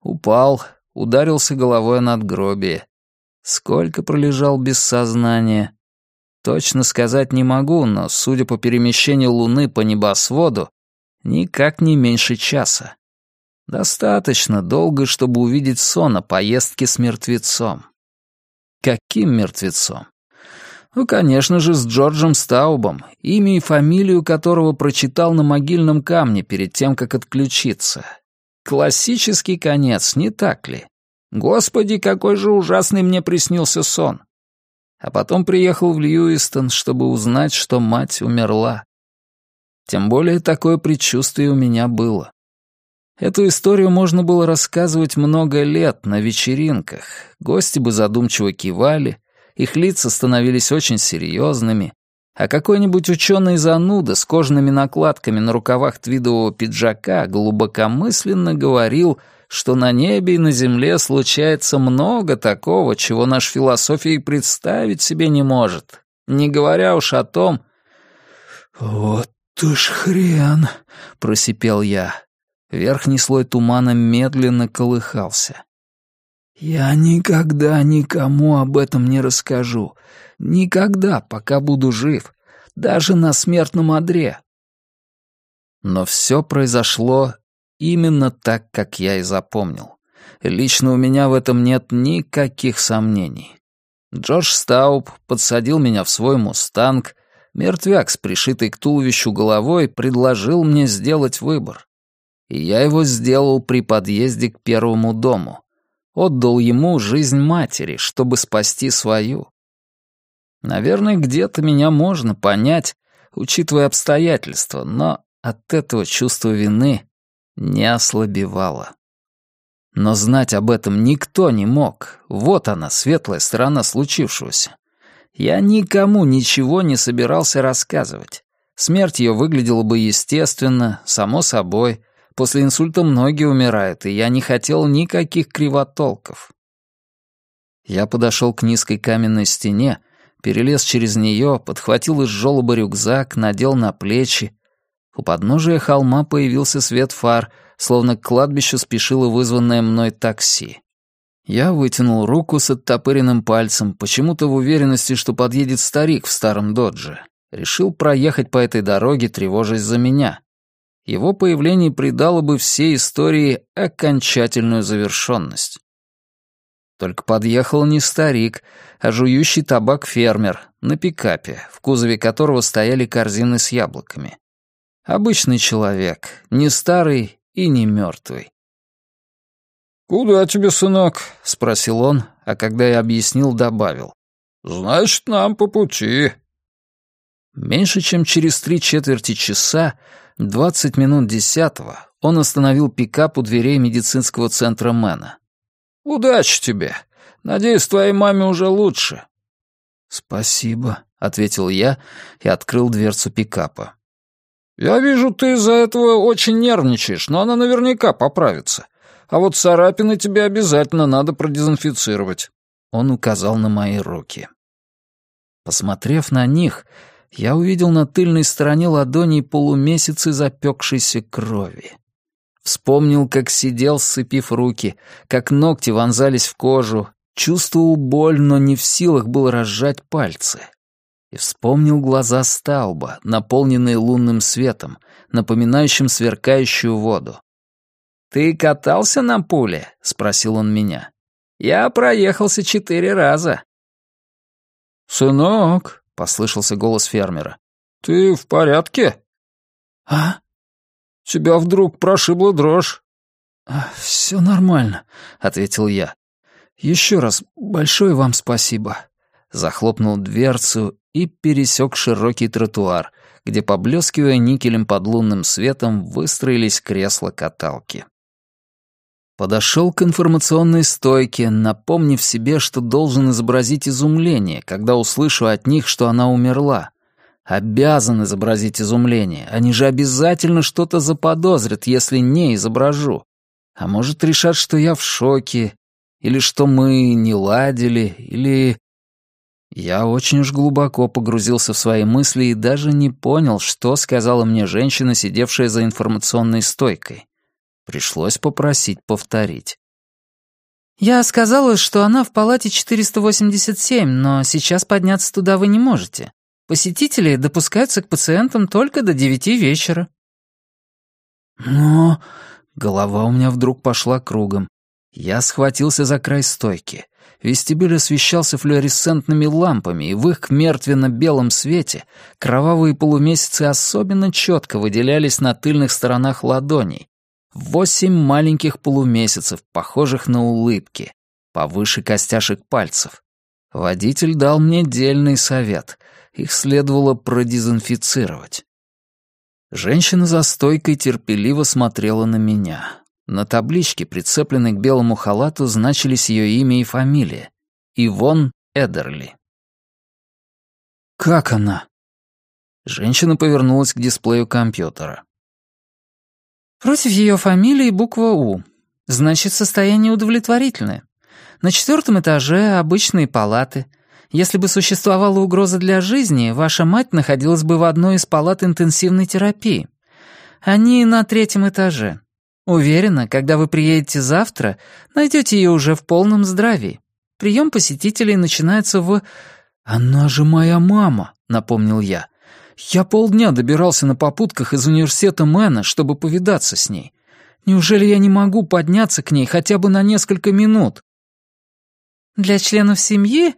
Упал, ударился головой над надгробие. Сколько пролежал без сознания? Точно сказать не могу, но, судя по перемещению Луны по небосводу, Никак не меньше часа. Достаточно долго, чтобы увидеть сон о поездке с мертвецом. Каким мертвецом? Ну, конечно же, с Джорджем Стаубом, имя и фамилию которого прочитал на могильном камне перед тем, как отключиться. Классический конец, не так ли? Господи, какой же ужасный мне приснился сон. А потом приехал в Льюистон, чтобы узнать, что мать умерла. Тем более такое предчувствие у меня было. Эту историю можно было рассказывать много лет на вечеринках. Гости бы задумчиво кивали, их лица становились очень серьезными, а какой-нибудь ученый зануда с кожаными накладками на рукавах твидового пиджака глубокомысленно говорил, что на небе и на земле случается много такого, чего наша философия и представить себе не может, не говоря уж о том... «Вот «Ты ж хрен!» — просипел я. Верхний слой тумана медленно колыхался. «Я никогда никому об этом не расскажу. Никогда, пока буду жив. Даже на смертном одре». Но все произошло именно так, как я и запомнил. Лично у меня в этом нет никаких сомнений. Джордж Стауб подсадил меня в свой «Мустанг», Мертвяк с пришитой к туловищу головой предложил мне сделать выбор. И я его сделал при подъезде к первому дому. Отдал ему жизнь матери, чтобы спасти свою. Наверное, где-то меня можно понять, учитывая обстоятельства, но от этого чувство вины не ослабевало. Но знать об этом никто не мог. Вот она, светлая сторона случившегося. Я никому ничего не собирался рассказывать. Смерть ее выглядела бы естественно, само собой. После инсульта многие умирают, и я не хотел никаких кривотолков. Я подошел к низкой каменной стене, перелез через нее, подхватил из желоба рюкзак, надел на плечи. У подножия холма появился свет фар, словно к кладбищу спешило вызванное мной такси. Я вытянул руку с оттопыренным пальцем, почему-то в уверенности, что подъедет старик в старом додже. Решил проехать по этой дороге, тревожась за меня. Его появление придало бы всей истории окончательную завершенность. Только подъехал не старик, а жующий табак фермер на пикапе, в кузове которого стояли корзины с яблоками. Обычный человек, не старый и не мертвый. «Куда тебе, сынок?» — спросил он, а когда я объяснил, добавил. «Значит, нам по пути». Меньше чем через три четверти часа, двадцать минут десятого, он остановил пикап у дверей медицинского центра Мэна. «Удачи тебе. Надеюсь, твоей маме уже лучше». «Спасибо», — ответил я и открыл дверцу пикапа. «Я вижу, ты из-за этого очень нервничаешь, но она наверняка поправится. А вот царапины тебе обязательно надо продезинфицировать». Он указал на мои руки. Посмотрев на них, я увидел на тыльной стороне ладони полумесяцы запекшейся крови. Вспомнил, как сидел, сцепив руки, как ногти вонзались в кожу, чувствовал боль, но не в силах был разжать пальцы. И вспомнил глаза стауба, наполненные лунным светом, напоминающим сверкающую воду. «Ты катался на пуле?» — спросил он меня. «Я проехался четыре раза». «Сынок», — послышался голос фермера, — «ты в порядке?» «А?» Тебя вдруг прошибла дрожь». «Все нормально», — ответил я. «Еще раз большое вам спасибо». Захлопнул дверцу и пересек широкий тротуар, где, поблескивая никелем под лунным светом, выстроились кресла-каталки. Подошел к информационной стойке, напомнив себе, что должен изобразить изумление, когда услышу от них, что она умерла, Обязан изобразить изумление. Они же обязательно что-то заподозрят, если не изображу. А может, решат, что я в шоке, или что мы не ладили, или... Я очень уж глубоко погрузился в свои мысли и даже не понял, что сказала мне женщина, сидевшая за информационной стойкой. Пришлось попросить повторить. «Я сказала, что она в палате 487, но сейчас подняться туда вы не можете. Посетители допускаются к пациентам только до девяти вечера». «Но...» Голова у меня вдруг пошла кругом. Я схватился за край стойки. Вестибюль освещался флуоресцентными лампами, и в их мертвенно-белом свете кровавые полумесяцы особенно четко выделялись на тыльных сторонах ладоней. Восемь маленьких полумесяцев, похожих на улыбки, повыше костяшек пальцев. Водитель дал мне дельный совет. Их следовало продезинфицировать. Женщина за стойкой терпеливо смотрела на меня. На табличке, прицепленной к белому халату, значились ее имя и фамилия. Ивон Эдерли. «Как она?» Женщина повернулась к дисплею компьютера. «Против ее фамилии буква «У». Значит, состояние удовлетворительное. На четвертом этаже обычные палаты. Если бы существовала угроза для жизни, ваша мать находилась бы в одной из палат интенсивной терапии. Они на третьем этаже. Уверена, когда вы приедете завтра, найдете ее уже в полном здравии. Прием посетителей начинается в... «Она же моя мама», — напомнил я. «Я полдня добирался на попутках из университета Мэна, чтобы повидаться с ней. Неужели я не могу подняться к ней хотя бы на несколько минут?» «Для членов семьи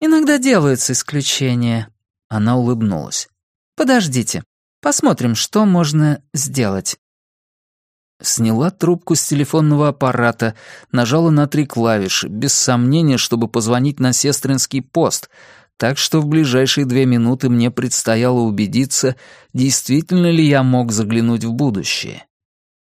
Иногда делаются исключения». Она улыбнулась. «Подождите, посмотрим, что можно сделать». Сняла трубку с телефонного аппарата, нажала на три клавиши, без сомнения, чтобы позвонить на сестринский пост, так что в ближайшие две минуты мне предстояло убедиться, действительно ли я мог заглянуть в будущее.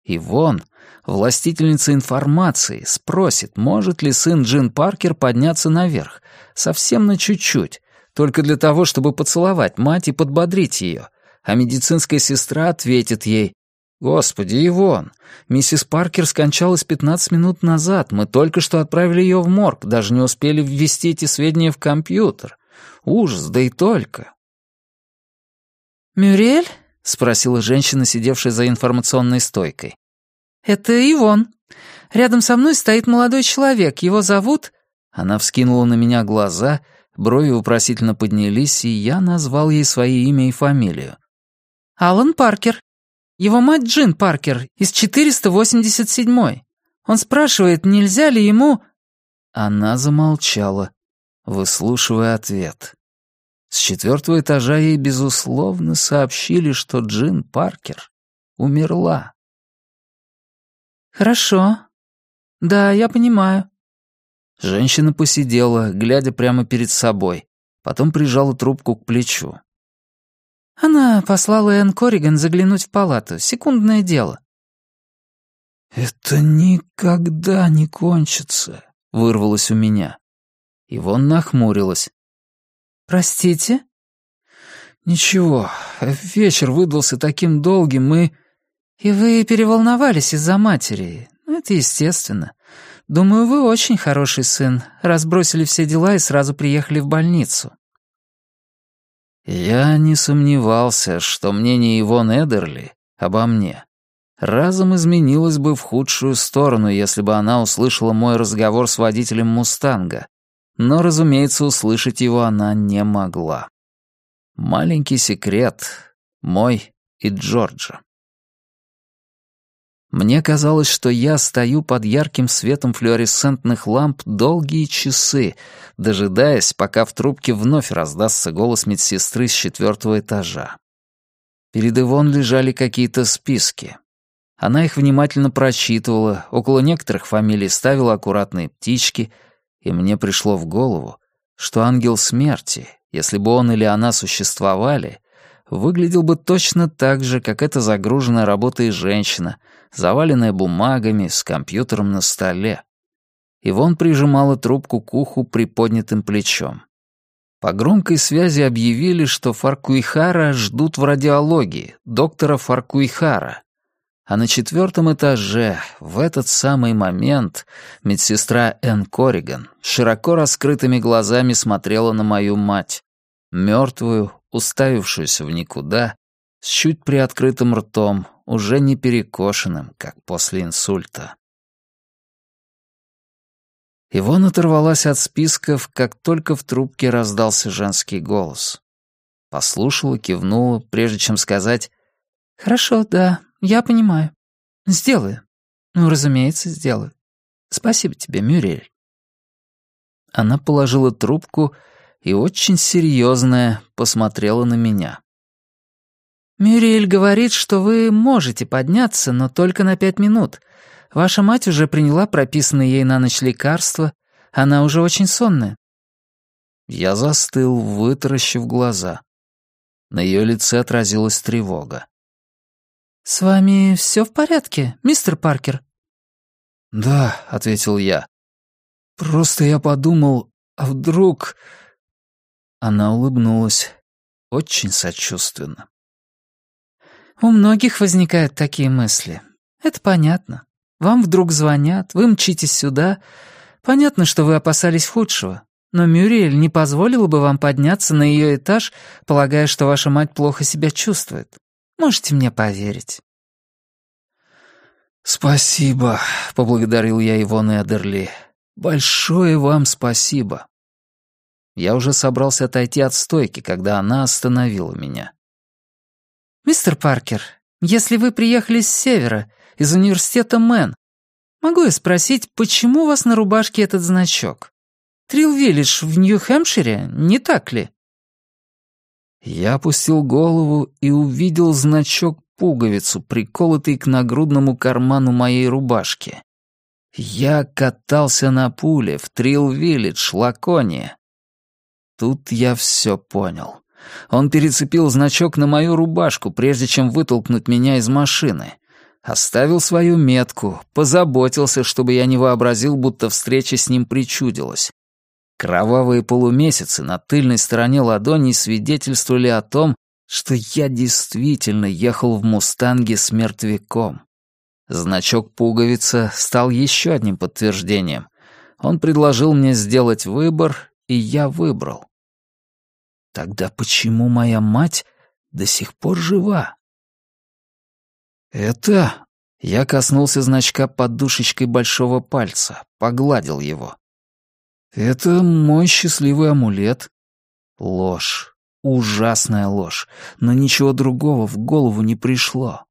И вон, властительница информации спросит, может ли сын Джин Паркер подняться наверх, совсем на чуть-чуть, только для того, чтобы поцеловать мать и подбодрить ее, а медицинская сестра ответит ей, «Господи, Ивон, миссис Паркер скончалась 15 минут назад, мы только что отправили ее в морг, даже не успели ввести эти сведения в компьютер. Ужас, да и только». «Мюрель?» — спросила женщина, сидевшая за информационной стойкой. «Это Ивон. Рядом со мной стоит молодой человек. Его зовут...» Она вскинула на меня глаза, брови вопросительно поднялись, и я назвал ей свое имя и фамилию. «Алан Паркер». Его мать Джин Паркер из 487-й. Он спрашивает, нельзя ли ему...» Она замолчала, выслушивая ответ. С четвертого этажа ей, безусловно, сообщили, что Джин Паркер умерла. «Хорошо. Да, я понимаю». Женщина посидела, глядя прямо перед собой, потом прижала трубку к плечу. Она послала Энн Корриган заглянуть в палату. Секундное дело. «Это никогда не кончится», — вырвалось у меня. Ивон нахмурилась. «Простите?» «Ничего, вечер выдался таким долгим, и...» «И вы переволновались из-за матери. Это естественно. Думаю, вы очень хороший сын. Разбросили все дела и сразу приехали в больницу». Я не сомневался, что мнение Ивон Эдерли обо мне разом изменилось бы в худшую сторону, если бы она услышала мой разговор с водителем «Мустанга», но, разумеется, услышать его она не могла. Маленький секрет мой и Джорджа. Мне казалось, что я стою под ярким светом флуоресцентных ламп долгие часы, дожидаясь, пока в трубке вновь раздастся голос медсестры с четвертого этажа. Перед Ивон лежали какие-то списки. Она их внимательно прочитывала, около некоторых фамилий ставила аккуратные птички — и мне пришло в голову, что ангел смерти, если бы он или она существовали, выглядел бы точно так же, как эта загруженная работой женщина, заваленная бумагами, с компьютером на столе. Ивон прижимала трубку к уху приподнятым плечом. По громкой связи объявили, что Фаркуихара ждут в радиологии, доктора Фаркуихара, а на четвертом этаже, в этот самый момент, медсестра Энн Корриган широко раскрытыми глазами смотрела на мою мать, мертвую, уставившуюся в никуда, с чуть приоткрытым ртом, уже не перекошенным, как после инсульта. Ивон оторвалась от списков, как только в трубке раздался женский голос. Послушала, кивнула, прежде чем сказать «Хорошо, да, «Я понимаю. Сделаю. Ну, разумеется, сделаю. Спасибо тебе, Мюрель». Она положила трубку и очень серьезная посмотрела на меня. «Мюриэль говорит, что вы можете подняться, но только на пять минут. Ваша мать уже приняла прописанные ей на ночь лекарства. Она уже очень сонная». Я застыл, вытаращив глаза. На ее лице отразилась тревога. «С вами все в порядке, мистер Паркер?» «Да», — ответил я. «Просто я подумал, а вдруг...» Она улыбнулась, очень сочувственно. «У многих возникают такие мысли. Это понятно. Вам вдруг звонят, вы мчитесь сюда. Понятно, что вы опасались худшего. Но Мюриэль не позволила бы вам подняться на ее этаж, полагая, что ваша мать плохо себя чувствует. Можете мне поверить». «Спасибо», — поблагодарил я Ивон Эдерли. «Большое вам спасибо». Я уже собрался отойти от стойки, когда она остановила меня. «Мистер Паркер, если вы приехали с севера, из университета Мэн, могу я спросить, почему у вас на рубашке этот значок? Трилл-Виллидж в Нью-Хэмпшире, не так ли?» Я опустил голову и увидел значок-пуговицу, приколотый к нагрудному карману моей рубашки. Я катался на пуле в Трилл-Виллидж, Лакония. Тут я все понял. Он перецепил значок на мою рубашку, прежде чем вытолкнуть меня из машины. Оставил свою метку, позаботился, чтобы я не вообразил, будто встреча с ним причудилась. Кровавые полумесяцы на тыльной стороне ладони свидетельствовали о том, что я действительно ехал в «Мустанге» с мертвяком. Значок пуговица стал еще одним подтверждением. Он предложил мне сделать выбор, и я выбрал. Тогда почему моя мать до сих пор жива? Это... Я коснулся значка подушечкой большого пальца, погладил его. «Это мой счастливый амулет». Ложь. Ужасная ложь. Но ничего другого в голову не пришло.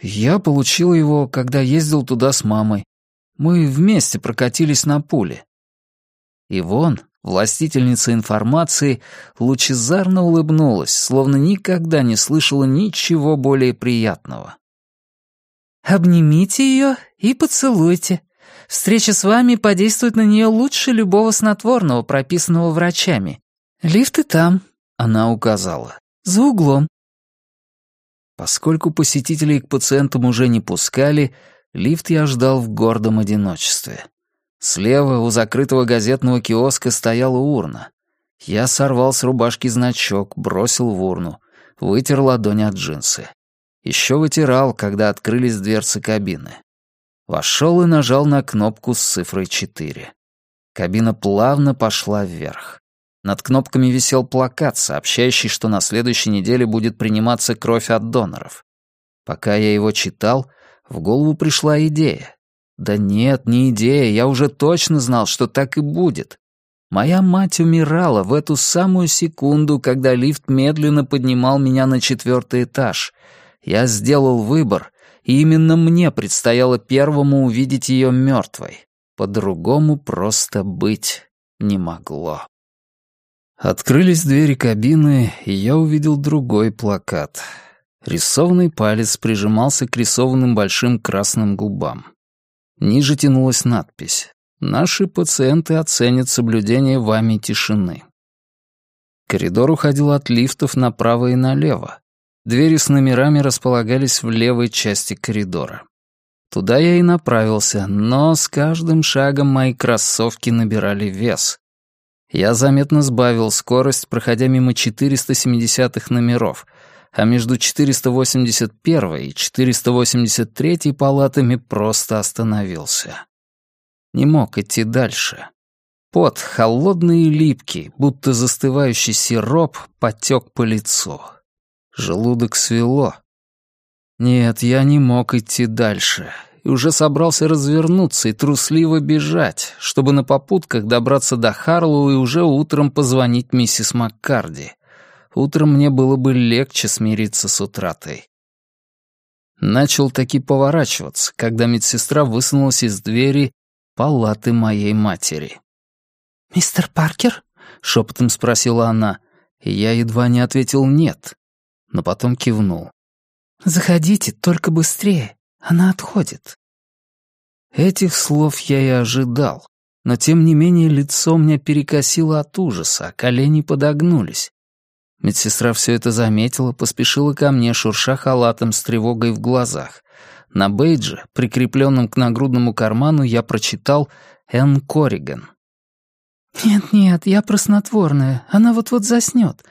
Я получил его, когда ездил туда с мамой. Мы вместе прокатились на пуле. Ивон, властительница информации, лучезарно улыбнулась, словно никогда не слышала ничего более приятного. «Обнимите ее и поцелуйте. Встреча с вами подействует на нее лучше любого снотворного, прописанного врачами. Лифты там», — она указала, — «за углом». Поскольку посетителей к пациентам уже не пускали, лифт я ждал в гордом одиночестве. Слева у закрытого газетного киоска стояла урна. Я сорвал с рубашки значок, бросил в урну, вытер ладонь от джинсы. Еще вытирал, когда открылись дверцы кабины. Вошел и нажал на кнопку с цифрой 4. Кабина плавно пошла вверх. Над кнопками висел плакат, сообщающий, что на следующей неделе будет приниматься кровь от доноров. Пока я его читал, в голову пришла идея. Да нет, не идея, я уже точно знал, что так и будет. Моя мать умирала в эту самую секунду, когда лифт медленно поднимал меня на четвертый этаж. Я сделал выбор, именно мне предстояло первому увидеть ее мертвой. По-другому просто быть не могло. Открылись двери кабины, и я увидел другой плакат. Рисованный палец прижимался к рисованным большим красным губам. Ниже тянулась надпись «Наши пациенты оценят соблюдение вами тишины». Коридор уходил от лифтов направо и налево. Двери с номерами располагались в левой части коридора. Туда я и направился, но с каждым шагом мои кроссовки набирали вес. Я заметно сбавил скорость, проходя мимо 470-х номеров — а между 481 и 483 палатами просто остановился. Не мог идти дальше. Пот, холодный и липкий, будто застывающий сироп, потек по лицу. Желудок свело. Нет, я не мог идти дальше. И уже собрался развернуться и трусливо бежать, чтобы на попутках добраться до Харлоу и уже утром позвонить миссис Маккарди утром мне было бы легче смириться с утратой. Начал таки поворачиваться, когда медсестра высунулась из двери палаты моей матери. «Мистер Паркер?» — шепотом спросила она, и я едва не ответил «нет», но потом кивнул. «Заходите, только быстрее, она отходит». Этих слов я и ожидал, но тем не менее лицо мне перекосило от ужаса, а колени подогнулись. Медсестра все это заметила, поспешила ко мне, шурша халатом с тревогой в глазах. На бейдже, прикрепленном к нагрудному карману, я прочитал «Энн Корриган». «Нет-нет, я проснотворная. Она вот-вот заснет.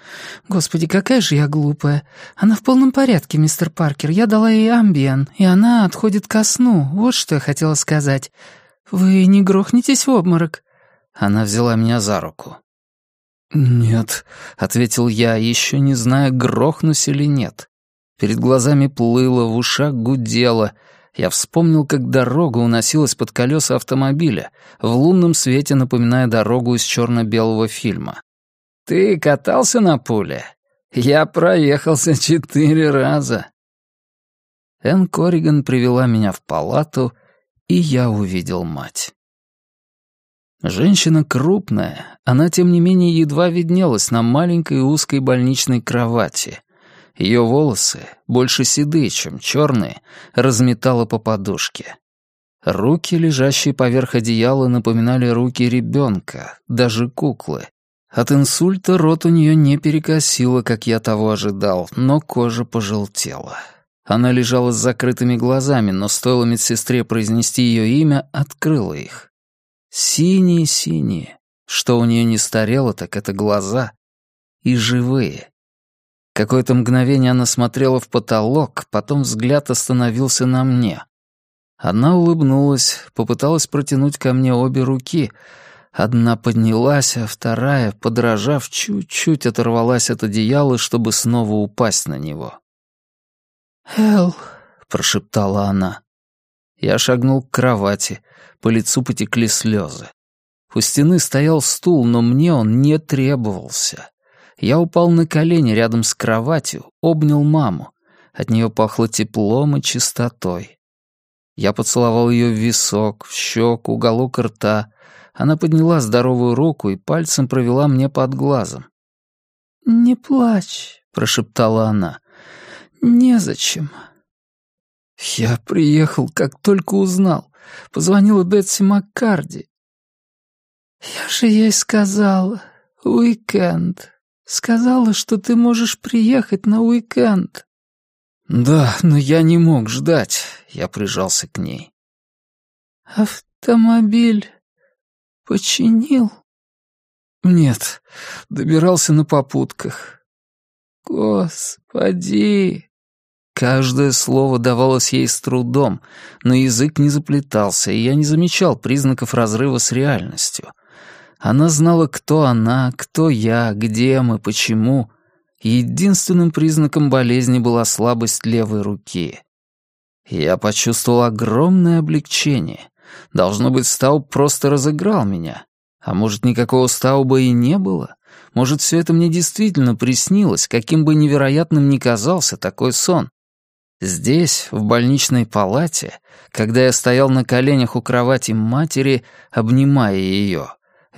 Господи, какая же я глупая. Она в полном порядке, мистер Паркер. Я дала ей амбиен, и она отходит ко сну. Вот что я хотела сказать. Вы не грохнетесь в обморок?» Она взяла меня за руку. «Нет», — ответил я, еще не зная, грохнусь или нет. Перед глазами плыло, в ушах гудело. Я вспомнил, как дорога уносилась под колеса автомобиля, в лунном свете напоминая дорогу из черно-белого фильма. «Ты катался на пуле? Я проехался четыре раза». Энн Корриган привела меня в палату, и я увидел мать. Женщина крупная, она, тем не менее, едва виднелась на маленькой узкой больничной кровати. Ее волосы, больше седые, чем черные, разметала по подушке. Руки, лежащие поверх одеяла, напоминали руки ребенка, даже куклы. От инсульта рот у нее не перекосило, как я того ожидал, но кожа пожелтела. Она лежала с закрытыми глазами, но стоило медсестре произнести ее имя, открыла их. Синие-синие. Что у нее не старело, так это глаза. И живые. Какое-то мгновение она смотрела в потолок, потом взгляд остановился на мне. Она улыбнулась, попыталась протянуть ко мне обе руки. Одна поднялась, а вторая, подражав, чуть-чуть оторвалась от одеяла, чтобы снова упасть на него. «Эл», — прошептала она. Я шагнул к кровати, по лицу потекли слезы. У стены стоял стул, но мне он не требовался. Я упал на колени рядом с кроватью, обнял маму. От нее пахло теплом и чистотой. Я поцеловал ее в висок, в щеку, уголок рта. Она подняла здоровую руку и пальцем провела мне под глазом. «Не плачь», — прошептала она. «Незачем». Я приехал, как только узнал. Позвонила Бетси Маккарди. «Я же ей сказала. Уикенд. Сказала, что ты можешь приехать на уикенд». «Да, но я не мог ждать». Я прижался к ней. «Автомобиль починил?» «Нет, добирался на попутках». «Господи!» Каждое слово давалось ей с трудом, но язык не заплетался, и я не замечал признаков разрыва с реальностью. Она знала, кто она, кто я, где мы, почему. Единственным признаком болезни была слабость левой руки. Я почувствовал огромное облегчение. Должно быть, Стауб просто разыграл меня. А может, никакого Стауба и не было? Может, все это мне действительно приснилось, каким бы невероятным ни казался такой сон. Здесь, в больничной палате, когда я стоял на коленях у кровати матери, обнимая ее,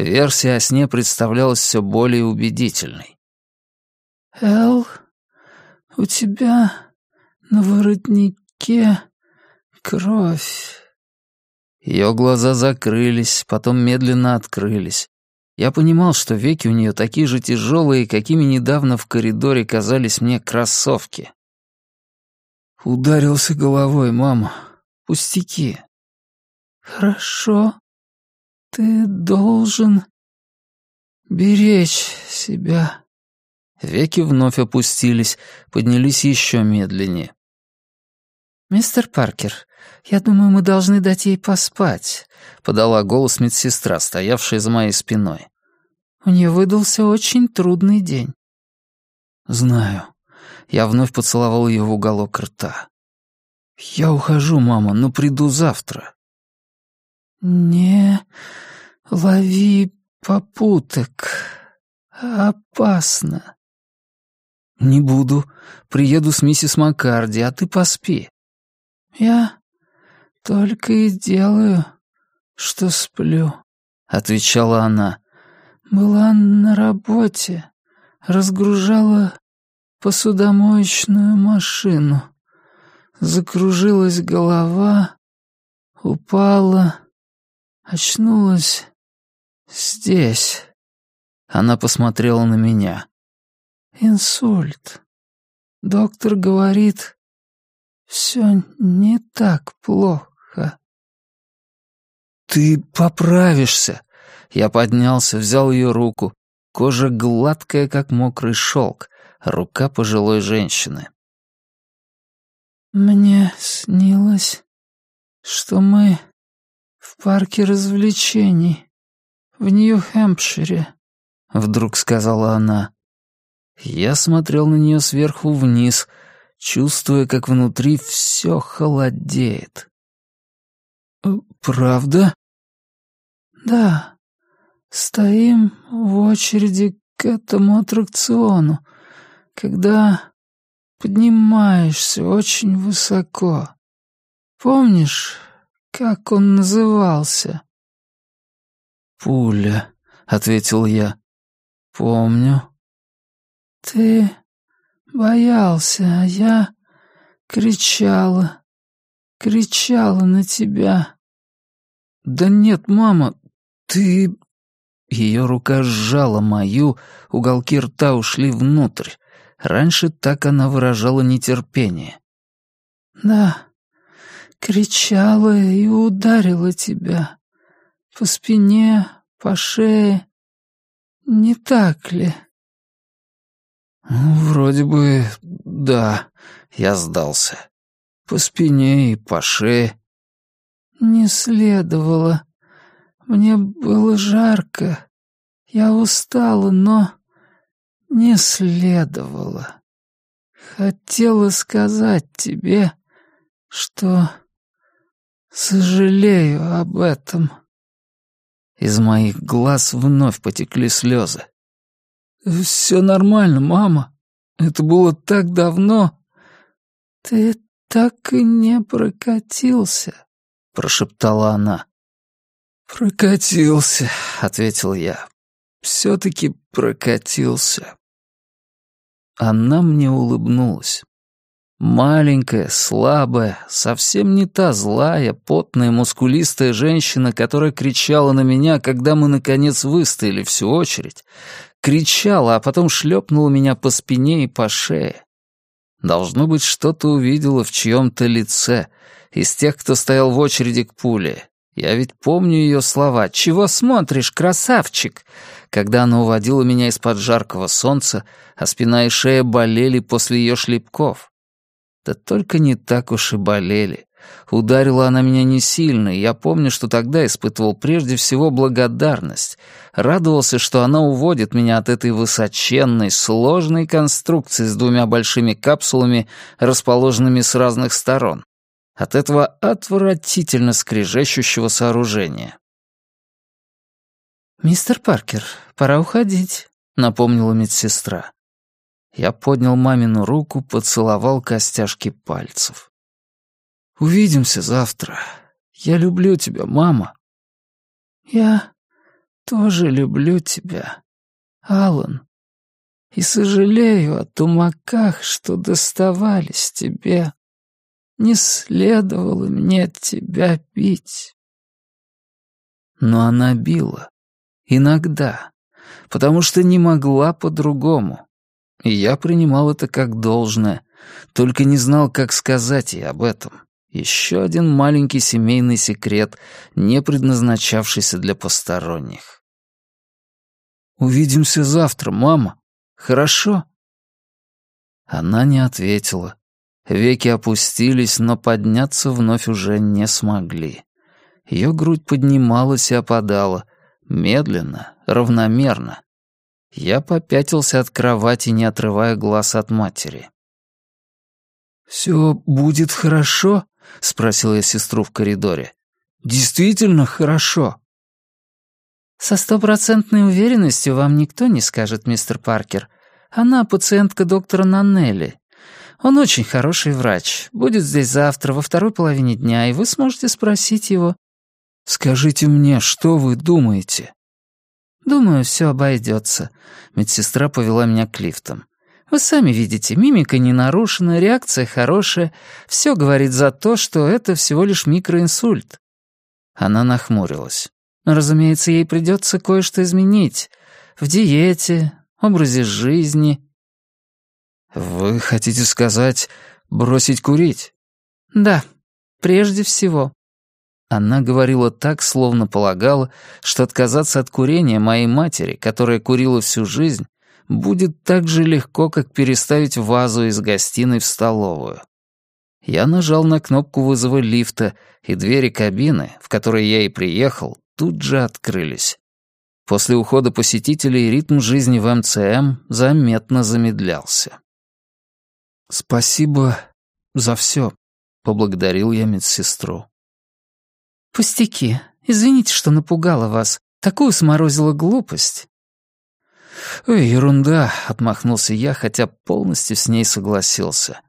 версия о сне представлялась все более убедительной. «Эл, у тебя на воротнике кровь». Ее глаза закрылись, потом медленно открылись. Я понимал, что веки у нее такие же тяжелые, какими недавно в коридоре казались мне кроссовки. Ударился головой, мама. Пустяки. Хорошо. Ты должен беречь себя. Веки вновь опустились, поднялись еще медленнее. «Мистер Паркер, я думаю, мы должны дать ей поспать», — подала голос медсестра, стоявшая за моей спиной. «У нее выдался очень трудный день». «Знаю. Я вновь поцеловал ее в уголок рта. «Я ухожу, мама, но приду завтра». «Не лови попуток. Опасно». «Не буду. Приеду с миссис Маккарди, а ты поспи». «Я только и делаю, что сплю», — отвечала она. «Была на работе, разгружала посудомоечную машину. Закружилась голова, упала, очнулась здесь. Она посмотрела на меня. Инсульт. Доктор говорит, все не так плохо. «Ты поправишься!» Я поднялся, взял ее руку. Кожа гладкая, как мокрый шелк рука пожилой женщины. «Мне снилось, что мы парке развлечений в Нью-Хэмпшире», — вдруг сказала она. Я смотрел на нее сверху вниз, чувствуя, как внутри все холодеет. «Э, «Правда?» «Да. Стоим в очереди к этому аттракциону когда поднимаешься очень высоко. Помнишь, как он назывался?» «Пуля», — ответил я. «Помню». «Ты боялся, а я кричала, кричала на тебя». «Да нет, мама, ты...» Ее рука сжала мою, уголки рта ушли внутрь. Раньше так она выражала нетерпение. «Да, кричала и ударила тебя. По спине, по шее. Не так ли?» «Ну, вроде бы, да», — я сдался. «По спине и по шее». «Не следовало. Мне было жарко. Я устала, но...» не следовало. Хотела сказать тебе, что сожалею об этом. Из моих глаз вновь потекли слезы. «Все нормально, мама. Это было так давно. «Ты так и не прокатился», — прошептала она. «Прокатился», — ответил я. «Все-таки прокатился». Она мне улыбнулась. Маленькая, слабая, совсем не та злая, потная, мускулистая женщина, которая кричала на меня, когда мы, наконец, выстояли всю очередь. Кричала, а потом шлепнула меня по спине и по шее. Должно быть, что-то увидела в чьем-то лице, из тех, кто стоял в очереди к пуле. Я ведь помню ее слова «Чего смотришь, красавчик?» когда она уводила меня из-под жаркого солнца, а спина и шея болели после ее шлепков. Да только не так уж и болели. Ударила она меня не сильно, и я помню, что тогда испытывал прежде всего благодарность. Радовался, что она уводит меня от этой высоченной, сложной конструкции с двумя большими капсулами, расположенными с разных сторон. От этого отвратительно скрежещущего сооружения. «Мистер Паркер, пора уходить», — напомнила медсестра. Я поднял мамину руку, поцеловал костяшки пальцев. «Увидимся завтра. Я люблю тебя, мама». «Я тоже люблю тебя, Алан, и сожалею о тумаках, что доставались тебе. Не следовало мне тебя бить». Но она била. Иногда. Потому что не могла по-другому. И я принимал это как должное, только не знал, как сказать ей об этом. Еще один маленький семейный секрет, не предназначавшийся для посторонних. «Увидимся завтра, мама. Хорошо?» Она не ответила. Веки опустились, но подняться вновь уже не смогли. Ее грудь поднималась и опадала, медленно, равномерно. Я попятился от кровати, не отрывая глаз от матери. «Все будет хорошо?» — спросил я сестру в коридоре. «Действительно хорошо?» «Со стопроцентной уверенностью вам никто не скажет, мистер Паркер. Она пациентка доктора Нанелли. Он очень хороший врач. Будет здесь завтра, во второй половине дня, и вы сможете спросить его». «Скажите мне, что вы думаете?» «Думаю, все обойдется». Медсестра повела меня к лифтам. «Вы сами видите, мимика не нарушена, реакция хорошая. Все говорит за то, что это всего лишь микроинсульт». Она нахмурилась. «Разумеется, ей придется кое-что изменить. В диете, образе жизни». «Вы хотите сказать, бросить курить?» «Да, прежде всего». Она говорила так, словно полагала, что отказаться от курения моей матери, которая курила всю жизнь, будет так же легко, как переставить вазу из гостиной в столовую. Я нажал на кнопку вызова лифта, и двери кабины, в которой я и приехал, тут же открылись. После ухода посетителей ритм жизни в МЦМ заметно замедлялся. «Спасибо за все», — поблагодарил я медсестру. «Пустяки. Извините, что напугала вас. Такую сморозила глупость». «Ой, ерунда», — отмахнулся я, хотя полностью с ней согласился.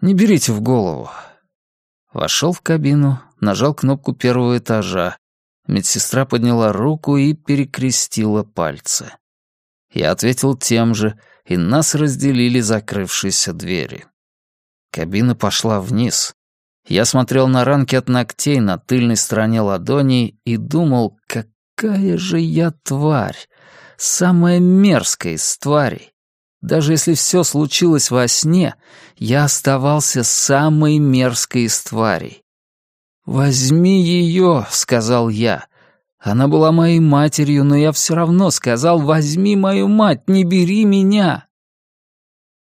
«Не берите в голову». Вошел в кабину, нажал кнопку первого этажа. Медсестра подняла руку и перекрестила пальцы. Я ответил тем же, и нас разделили закрывшиеся двери. Кабина пошла вниз. Я смотрел на ранки от ногтей на тыльной стороне ладони и думал, какая же я тварь, самая мерзкая из тварей. Даже если все случилось во сне, я оставался самой мерзкой из тварей. «Возьми ее», — сказал я. Она была моей матерью, но я все равно сказал «возьми мою мать, не бери меня».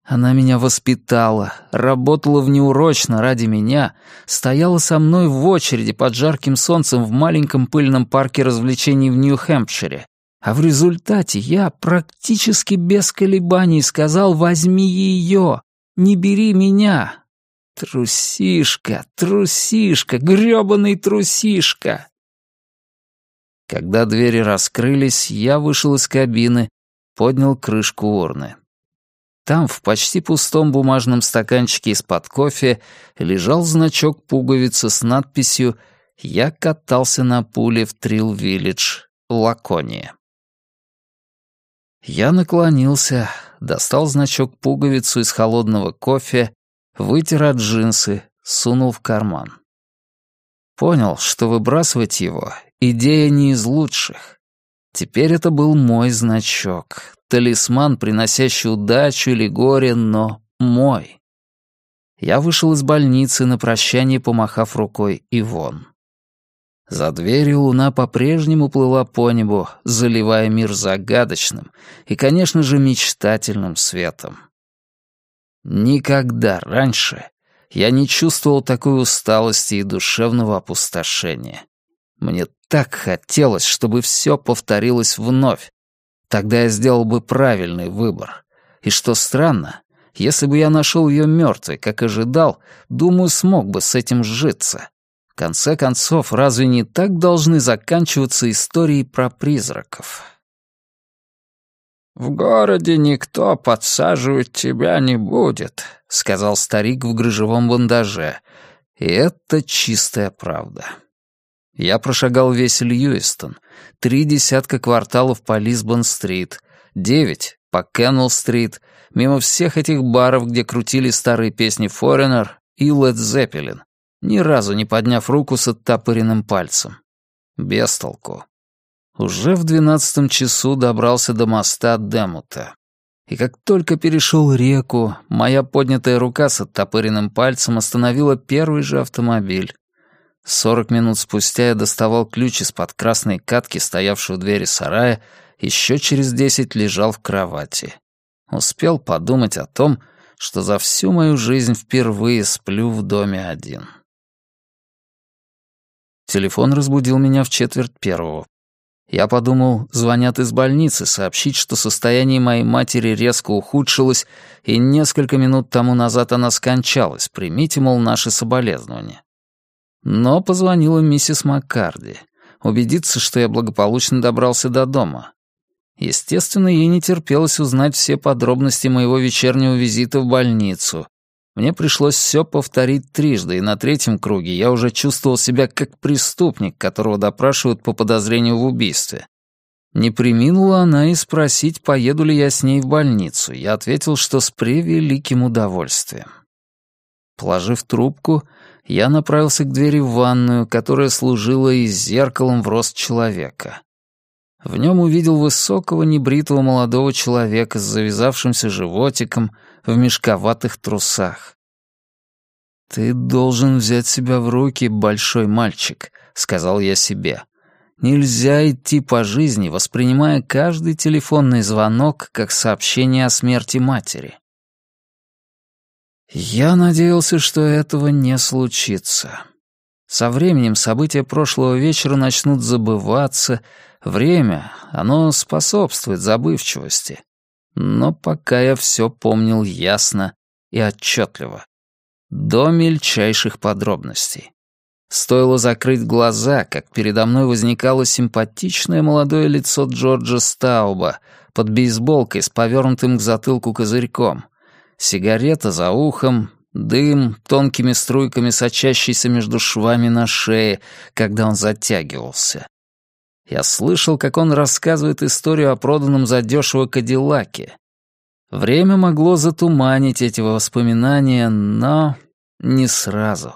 Она меня воспитала, работала внеурочно ради меня, стояла со мной в очереди под жарким солнцем в маленьком пыльном парке развлечений в Нью-Хэмпшире. А в результате я практически без колебаний сказал «возьми ее, не бери меня». Трусишка, трусишка, грёбаный трусишка. Когда двери раскрылись, я вышел из кабины, поднял крышку урны. Там, в почти пустом бумажном стаканчике из-под кофе, лежал значок пуговицы с надписью «Я катался на пуле в Трилл-Виллидж, Лакония». Я наклонился, достал значок пуговицу из холодного кофе, вытер от джинсы, сунул в карман. Понял, что выбрасывать его — идея не из лучших. Теперь это был мой значок, талисман, приносящий удачу или горе, но мой. Я вышел из больницы на прощание, помахав рукой и вон. За дверью луна по-прежнему плыла по небу, заливая мир загадочным и, конечно же, мечтательным светом. Никогда раньше я не чувствовал такой усталости и душевного опустошения. Мне так хотелось, чтобы все повторилось вновь. Тогда я сделал бы правильный выбор. И что странно, если бы я нашел ее мертвой, как ожидал, думаю, смог бы с этим сжиться. В конце концов, разве не так должны заканчиваться истории про призраков? «В городе никто подсаживать тебя не будет», — сказал старик в грыжевом бандаже. И это чистая правда. Я прошагал весь Льюистон, три десятка кварталов по Лисбон-стрит, девять по Кеннелл-стрит, мимо всех этих баров, где крутили старые песни Форенер и Led Zeppelin, ни разу не подняв руку с оттопыренным пальцем. Без толку. Уже в двенадцатом часу добрался до моста Демута. И как только перешел реку, моя поднятая рука с оттопыренным пальцем остановила первый же автомобиль. Сорок минут спустя я доставал ключ из-под красной катки, стоявшей у двери сарая, еще через десять лежал в кровати. Успел подумать о том, что за всю мою жизнь впервые сплю в доме один. Телефон разбудил меня в четверть первого. Я подумал, звонят из больницы сообщить, что состояние моей матери резко ухудшилось, и несколько минут тому назад она скончалась. Примите, мол, наши соболезнования. Но позвонила миссис Маккарди. Убедиться, что я благополучно добрался до дома. Естественно, ей не терпелось узнать все подробности моего вечернего визита в больницу. Мне пришлось все повторить трижды, и на третьем круге я уже чувствовал себя как преступник, которого допрашивают по подозрению в убийстве. Не приминула она и спросить, поеду ли я с ней в больницу. Я ответил, что с превеликим удовольствием. Положив трубку, я направился к двери в ванную, которая служила и зеркалом в рост человека. В нем увидел высокого небритого молодого человека с завязавшимся животиком в мешковатых трусах. «Ты должен взять себя в руки, большой мальчик», — сказал я себе. «Нельзя идти по жизни, воспринимая каждый телефонный звонок как сообщение о смерти матери. Я надеялся, что этого не случится. Со временем события прошлого вечера начнут забываться, время, оно способствует забывчивости. Но пока я все помнил ясно и отчетливо. До мельчайших подробностей. Стоило закрыть глаза, как передо мной возникало симпатичное молодое лицо Джорджа Стауба под бейсболкой с повернутым к затылку козырьком — Сигарета за ухом, дым, тонкими струйками сочащийся между швами на шее, когда он затягивался. Я слышал, как он рассказывает историю о проданном задешево Кадиллаке. Время могло затуманить эти воспоминания, но не сразу.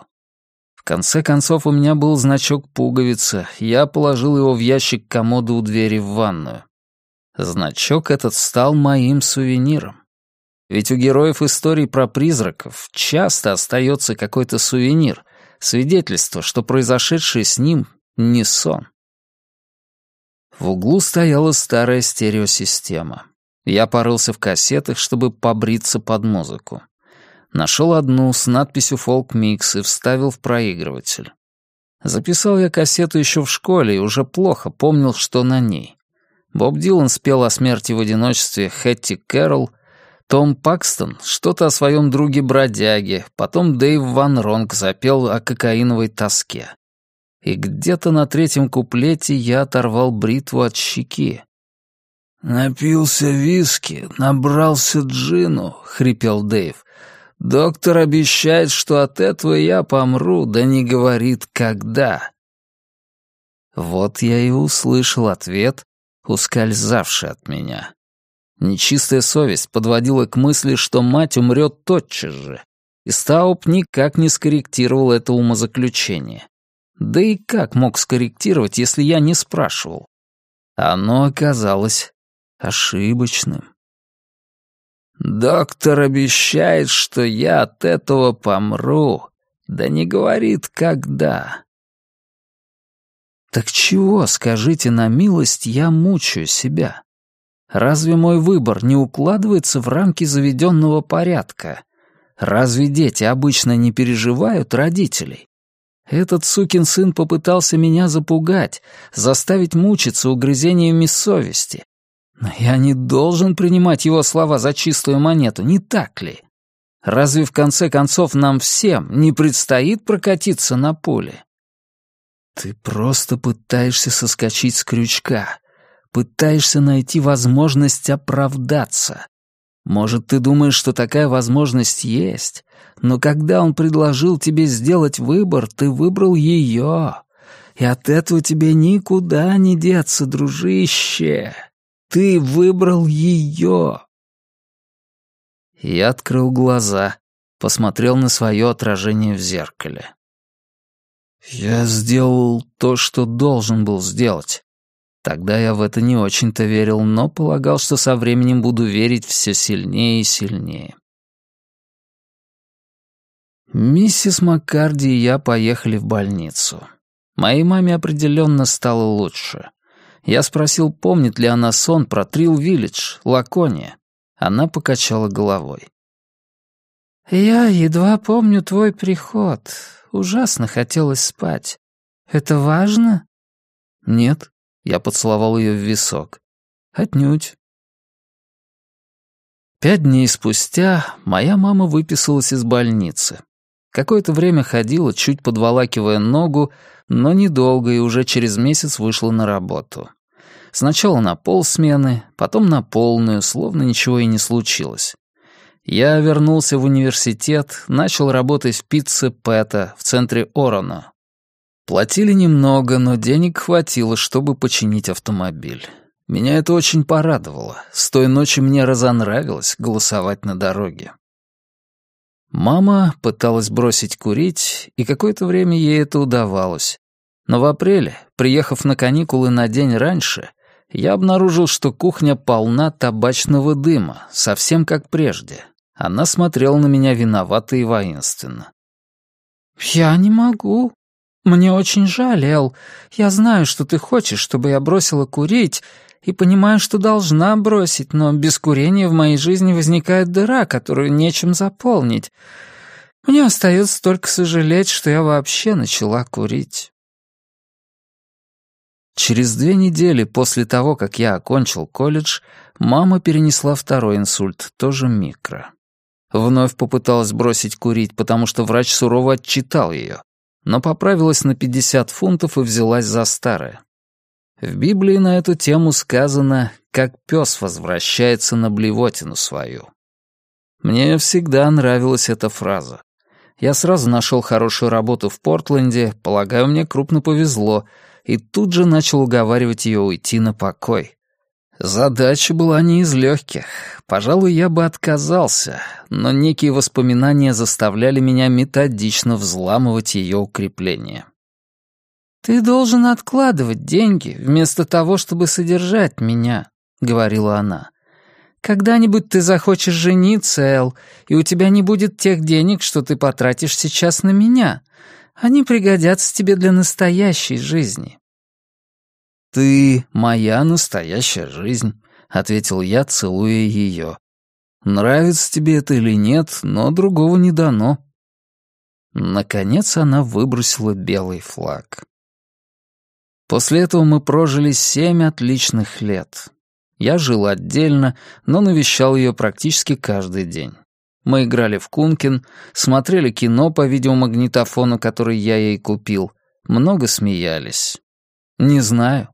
В конце концов, у меня был значок пуговицы, я положил его в ящик комода у двери в ванную. Значок этот стал моим сувениром. Ведь у героев историй про призраков часто остается какой-то сувенир, свидетельство, что произошедшее с ним не сон. В углу стояла старая стереосистема. Я порылся в кассетах, чтобы побриться под музыку. Нашел одну с надписью «Фолк Микс» и вставил в проигрыватель. Записал я кассету еще в школе и уже плохо помнил, что на ней. Боб Дилан спел о смерти в одиночестве Хэтти Кэрролл, том Пакстон что-то о своем друге-бродяге, потом Дэйв Ван Ронг запел о кокаиновой тоске. И где-то на третьем куплете я оторвал бритву от щеки. «Напился виски, набрался джину», — хрипел Дэйв. «Доктор обещает, что от этого я помру, да не говорит, когда». Вот я и услышал ответ, ускользавший от меня. Нечистая совесть подводила к мысли, что мать умрет тотчас же, и Стауп никак не скорректировал это умозаключение. Да и как мог скорректировать, если я не спрашивал? Оно оказалось ошибочным. «Доктор обещает, что я от этого помру, да не говорит, когда». Так чего, скажите на милость, я мучаю себя? Разве мой выбор не укладывается в рамки заведенного порядка? Разве дети обычно не переживают родителей? Этот сукин сын попытался меня запугать, заставить мучиться угрызениями совести. Но я не должен принимать его слова за чистую монету, не так ли? Разве в конце концов нам всем не предстоит прокатиться на поле? Ты просто пытаешься соскочить с крючка, пытаешься найти возможность оправдаться. Может, ты думаешь, что такая возможность есть, но когда он предложил тебе сделать выбор, ты выбрал ее. И от этого тебе никуда не деться, дружище. Ты выбрал ее. Я открыл глаза, посмотрел на свое отражение в зеркале. Я сделал то, что должен был сделать. Тогда я в это не очень-то верил, но полагал, что со временем буду верить все сильнее и сильнее. Миссис Маккарди и я поехали в больницу. Моей маме определенно стало лучше. Я спросил, помнит ли она сон про Трилл-Виллидж, Лакония. Она покачала головой. «Я едва помню твой приход. Ужасно хотелось спать. Это важно?» «Нет», — я поцеловал ее в висок. «Отнюдь». Пять дней спустя моя мама выписалась из больницы. Какое-то время ходила, чуть подволакивая ногу, но недолго и уже через месяц вышла на работу. Сначала на полсмены, потом на полную, словно ничего и не случилось. Я вернулся в университет, начал работать в пицце Пэта в центре Орона. Платили немного, но денег хватило, чтобы починить автомобиль. Меня это очень порадовало. С той ночи мне разонравилось голосовать на дороге. Мама пыталась бросить курить, и какое-то время ей это удавалось. Но в апреле, приехав на каникулы на день раньше, я обнаружил, что кухня полна табачного дыма, совсем как прежде, она смотрела на меня виновато и воинственно. «Я не могу. Мне очень жаль, Эл. Я знаю, что ты хочешь, чтобы я бросила курить, и понимаю, что должна бросить, но без курения в моей жизни возникает дыра, которую нечем заполнить. Мне остается только сожалеть, что я вообще начала курить». Через две недели после того, как я окончил колледж, мама перенесла второй инсульт, тоже микро. Вновь попыталась бросить курить, потому что врач сурово отчитал ее, но поправилась на 50 фунтов и взялась за старое. В Библии на эту тему сказано, как пес возвращается на блевотину свою. Мне всегда нравилась эта фраза. Я сразу нашел хорошую работу в Портленде, полагаю, мне крупно повезло, и тут же начал уговаривать ее уйти на покой. Задача была не из легких. Пожалуй, я бы отказался, но некие воспоминания заставляли меня методично взламывать ее укрепление. «Ты должен откладывать деньги вместо того, чтобы содержать меня», — говорила она. «Когда-нибудь ты захочешь жениться, Эл, и у тебя не будет тех денег, что ты потратишь сейчас на меня. Они пригодятся тебе для настоящей жизни. «Ты моя настоящая жизнь», — ответил я, целуя ее. «Нравится тебе это или нет, но другого не дано». Наконец она выбросила белый флаг. После этого мы прожили семь отличных лет. Я жил отдельно, но навещал ее практически каждый день. Мы играли в Кункин, смотрели кино по видеомагнитофону, который я ей купил, много смеялись. Не знаю,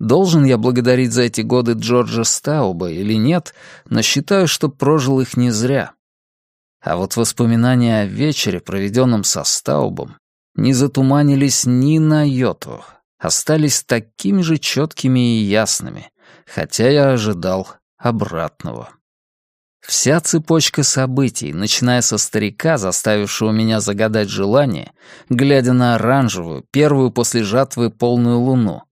Должен я благодарить за эти годы Джорджа Стауба или нет, но считаю, что прожил их не зря. А вот воспоминания о вечере, проведенном со Стаубом, не затуманились ни на йоту, остались такими же четкими и ясными, хотя я ожидал обратного. Вся цепочка событий, начиная со старика, заставившего меня загадать желание, глядя на оранжевую, первую после жатвы полную луну,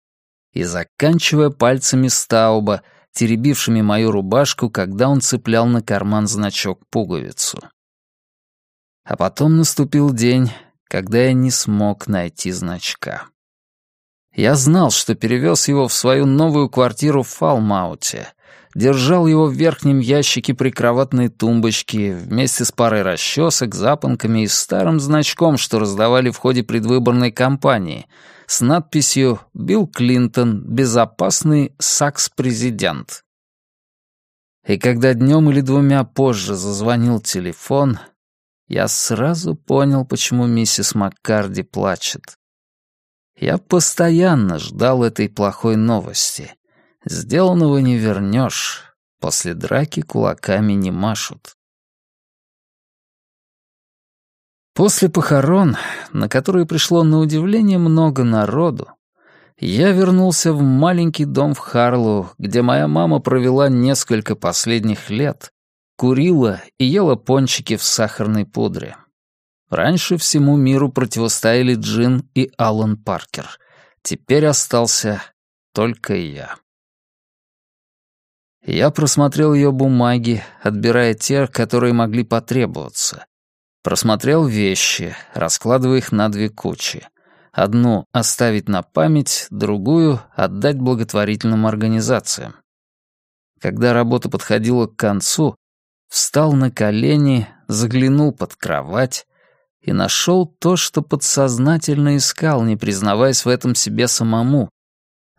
и заканчивая пальцами Стауба, теребившими мою рубашку, когда он цеплял на карман значок-пуговицу. А потом наступил день, когда я не смог найти значка. Я знал, что перевез его в свою новую квартиру в Фалмауте, держал его в верхнем ящике прикроватной тумбочки вместе с парой расчесок, запонками и старым значком, что раздавали в ходе предвыборной кампании, с надписью «Билл Клинтон, безопасный сакс-президент». И когда днем или двумя позже зазвонил телефон, я сразу понял, почему миссис Маккарди плачет. Я постоянно ждал этой плохой новости. Сделанного не вернешь. После драки кулаками не машут. После похорон, на которые пришло на удивление много народу, я вернулся в маленький дом в Харлу, где моя мама провела несколько последних лет, курила и ела пончики в сахарной пудре. Раньше всему миру противостояли Джин и Алан Паркер. Теперь остался только я. Я просмотрел ее бумаги, отбирая те, которые могли потребоваться. Просмотрел вещи, раскладывая их на две кучи. Одну оставить на память, другую отдать благотворительным организациям. Когда работа подходила к концу, встал на колени, заглянул под кровать и нашел то, что подсознательно искал, не признаваясь в этом себе самому.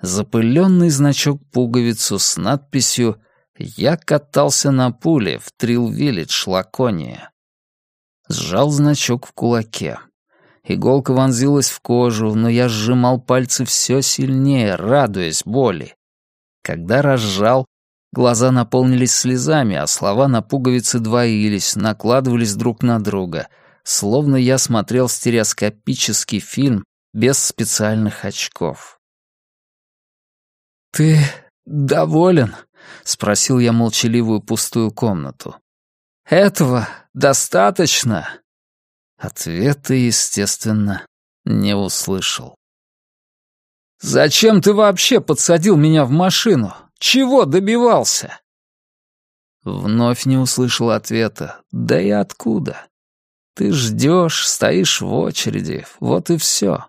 Запыленный значок-пуговицу с надписью «Я катался на пуле в Трилл-Виллидж, Лакония». Сжал значок в кулаке. Иголка вонзилась в кожу, но я сжимал пальцы все сильнее, радуясь боли. Когда разжал, Глаза наполнились слезами, а слова на пуговицы двоились, накладывались друг на друга, словно я смотрел стереоскопический фильм без специальных очков. «Ты доволен?» — спросил я молчаливую пустую комнату. «Этого достаточно?» Ответа, естественно, не услышал. «Зачем ты вообще подсадил меня в машину? Чего добивался?» Вновь не услышал ответа. «Да и откуда?» «Ты ждешь, стоишь в очереди, вот и все.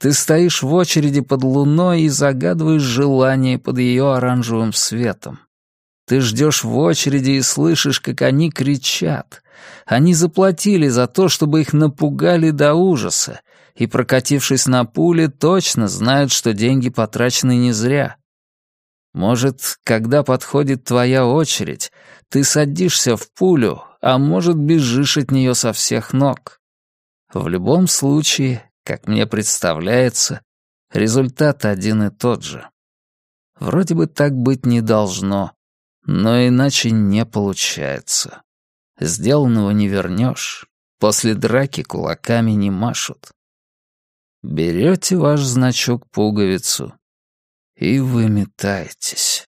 Ты стоишь в очереди под луной и загадываешь желание под ее оранжевым светом. Ты ждешь в очереди и слышишь, как они кричат. Они заплатили за то, чтобы их напугали до ужаса, и, прокатившись на пуле, точно знают, что деньги потрачены не зря. Может, когда подходит твоя очередь, ты садишься в пулю, а может, бежишь от нее со всех ног. В любом случае, как мне представляется, результат один и тот же. Вроде бы так быть не должно, но иначе не получается. Сделанного не вернешь, после драки кулаками не машут. Берете ваш значок-пуговицу и выметаетесь.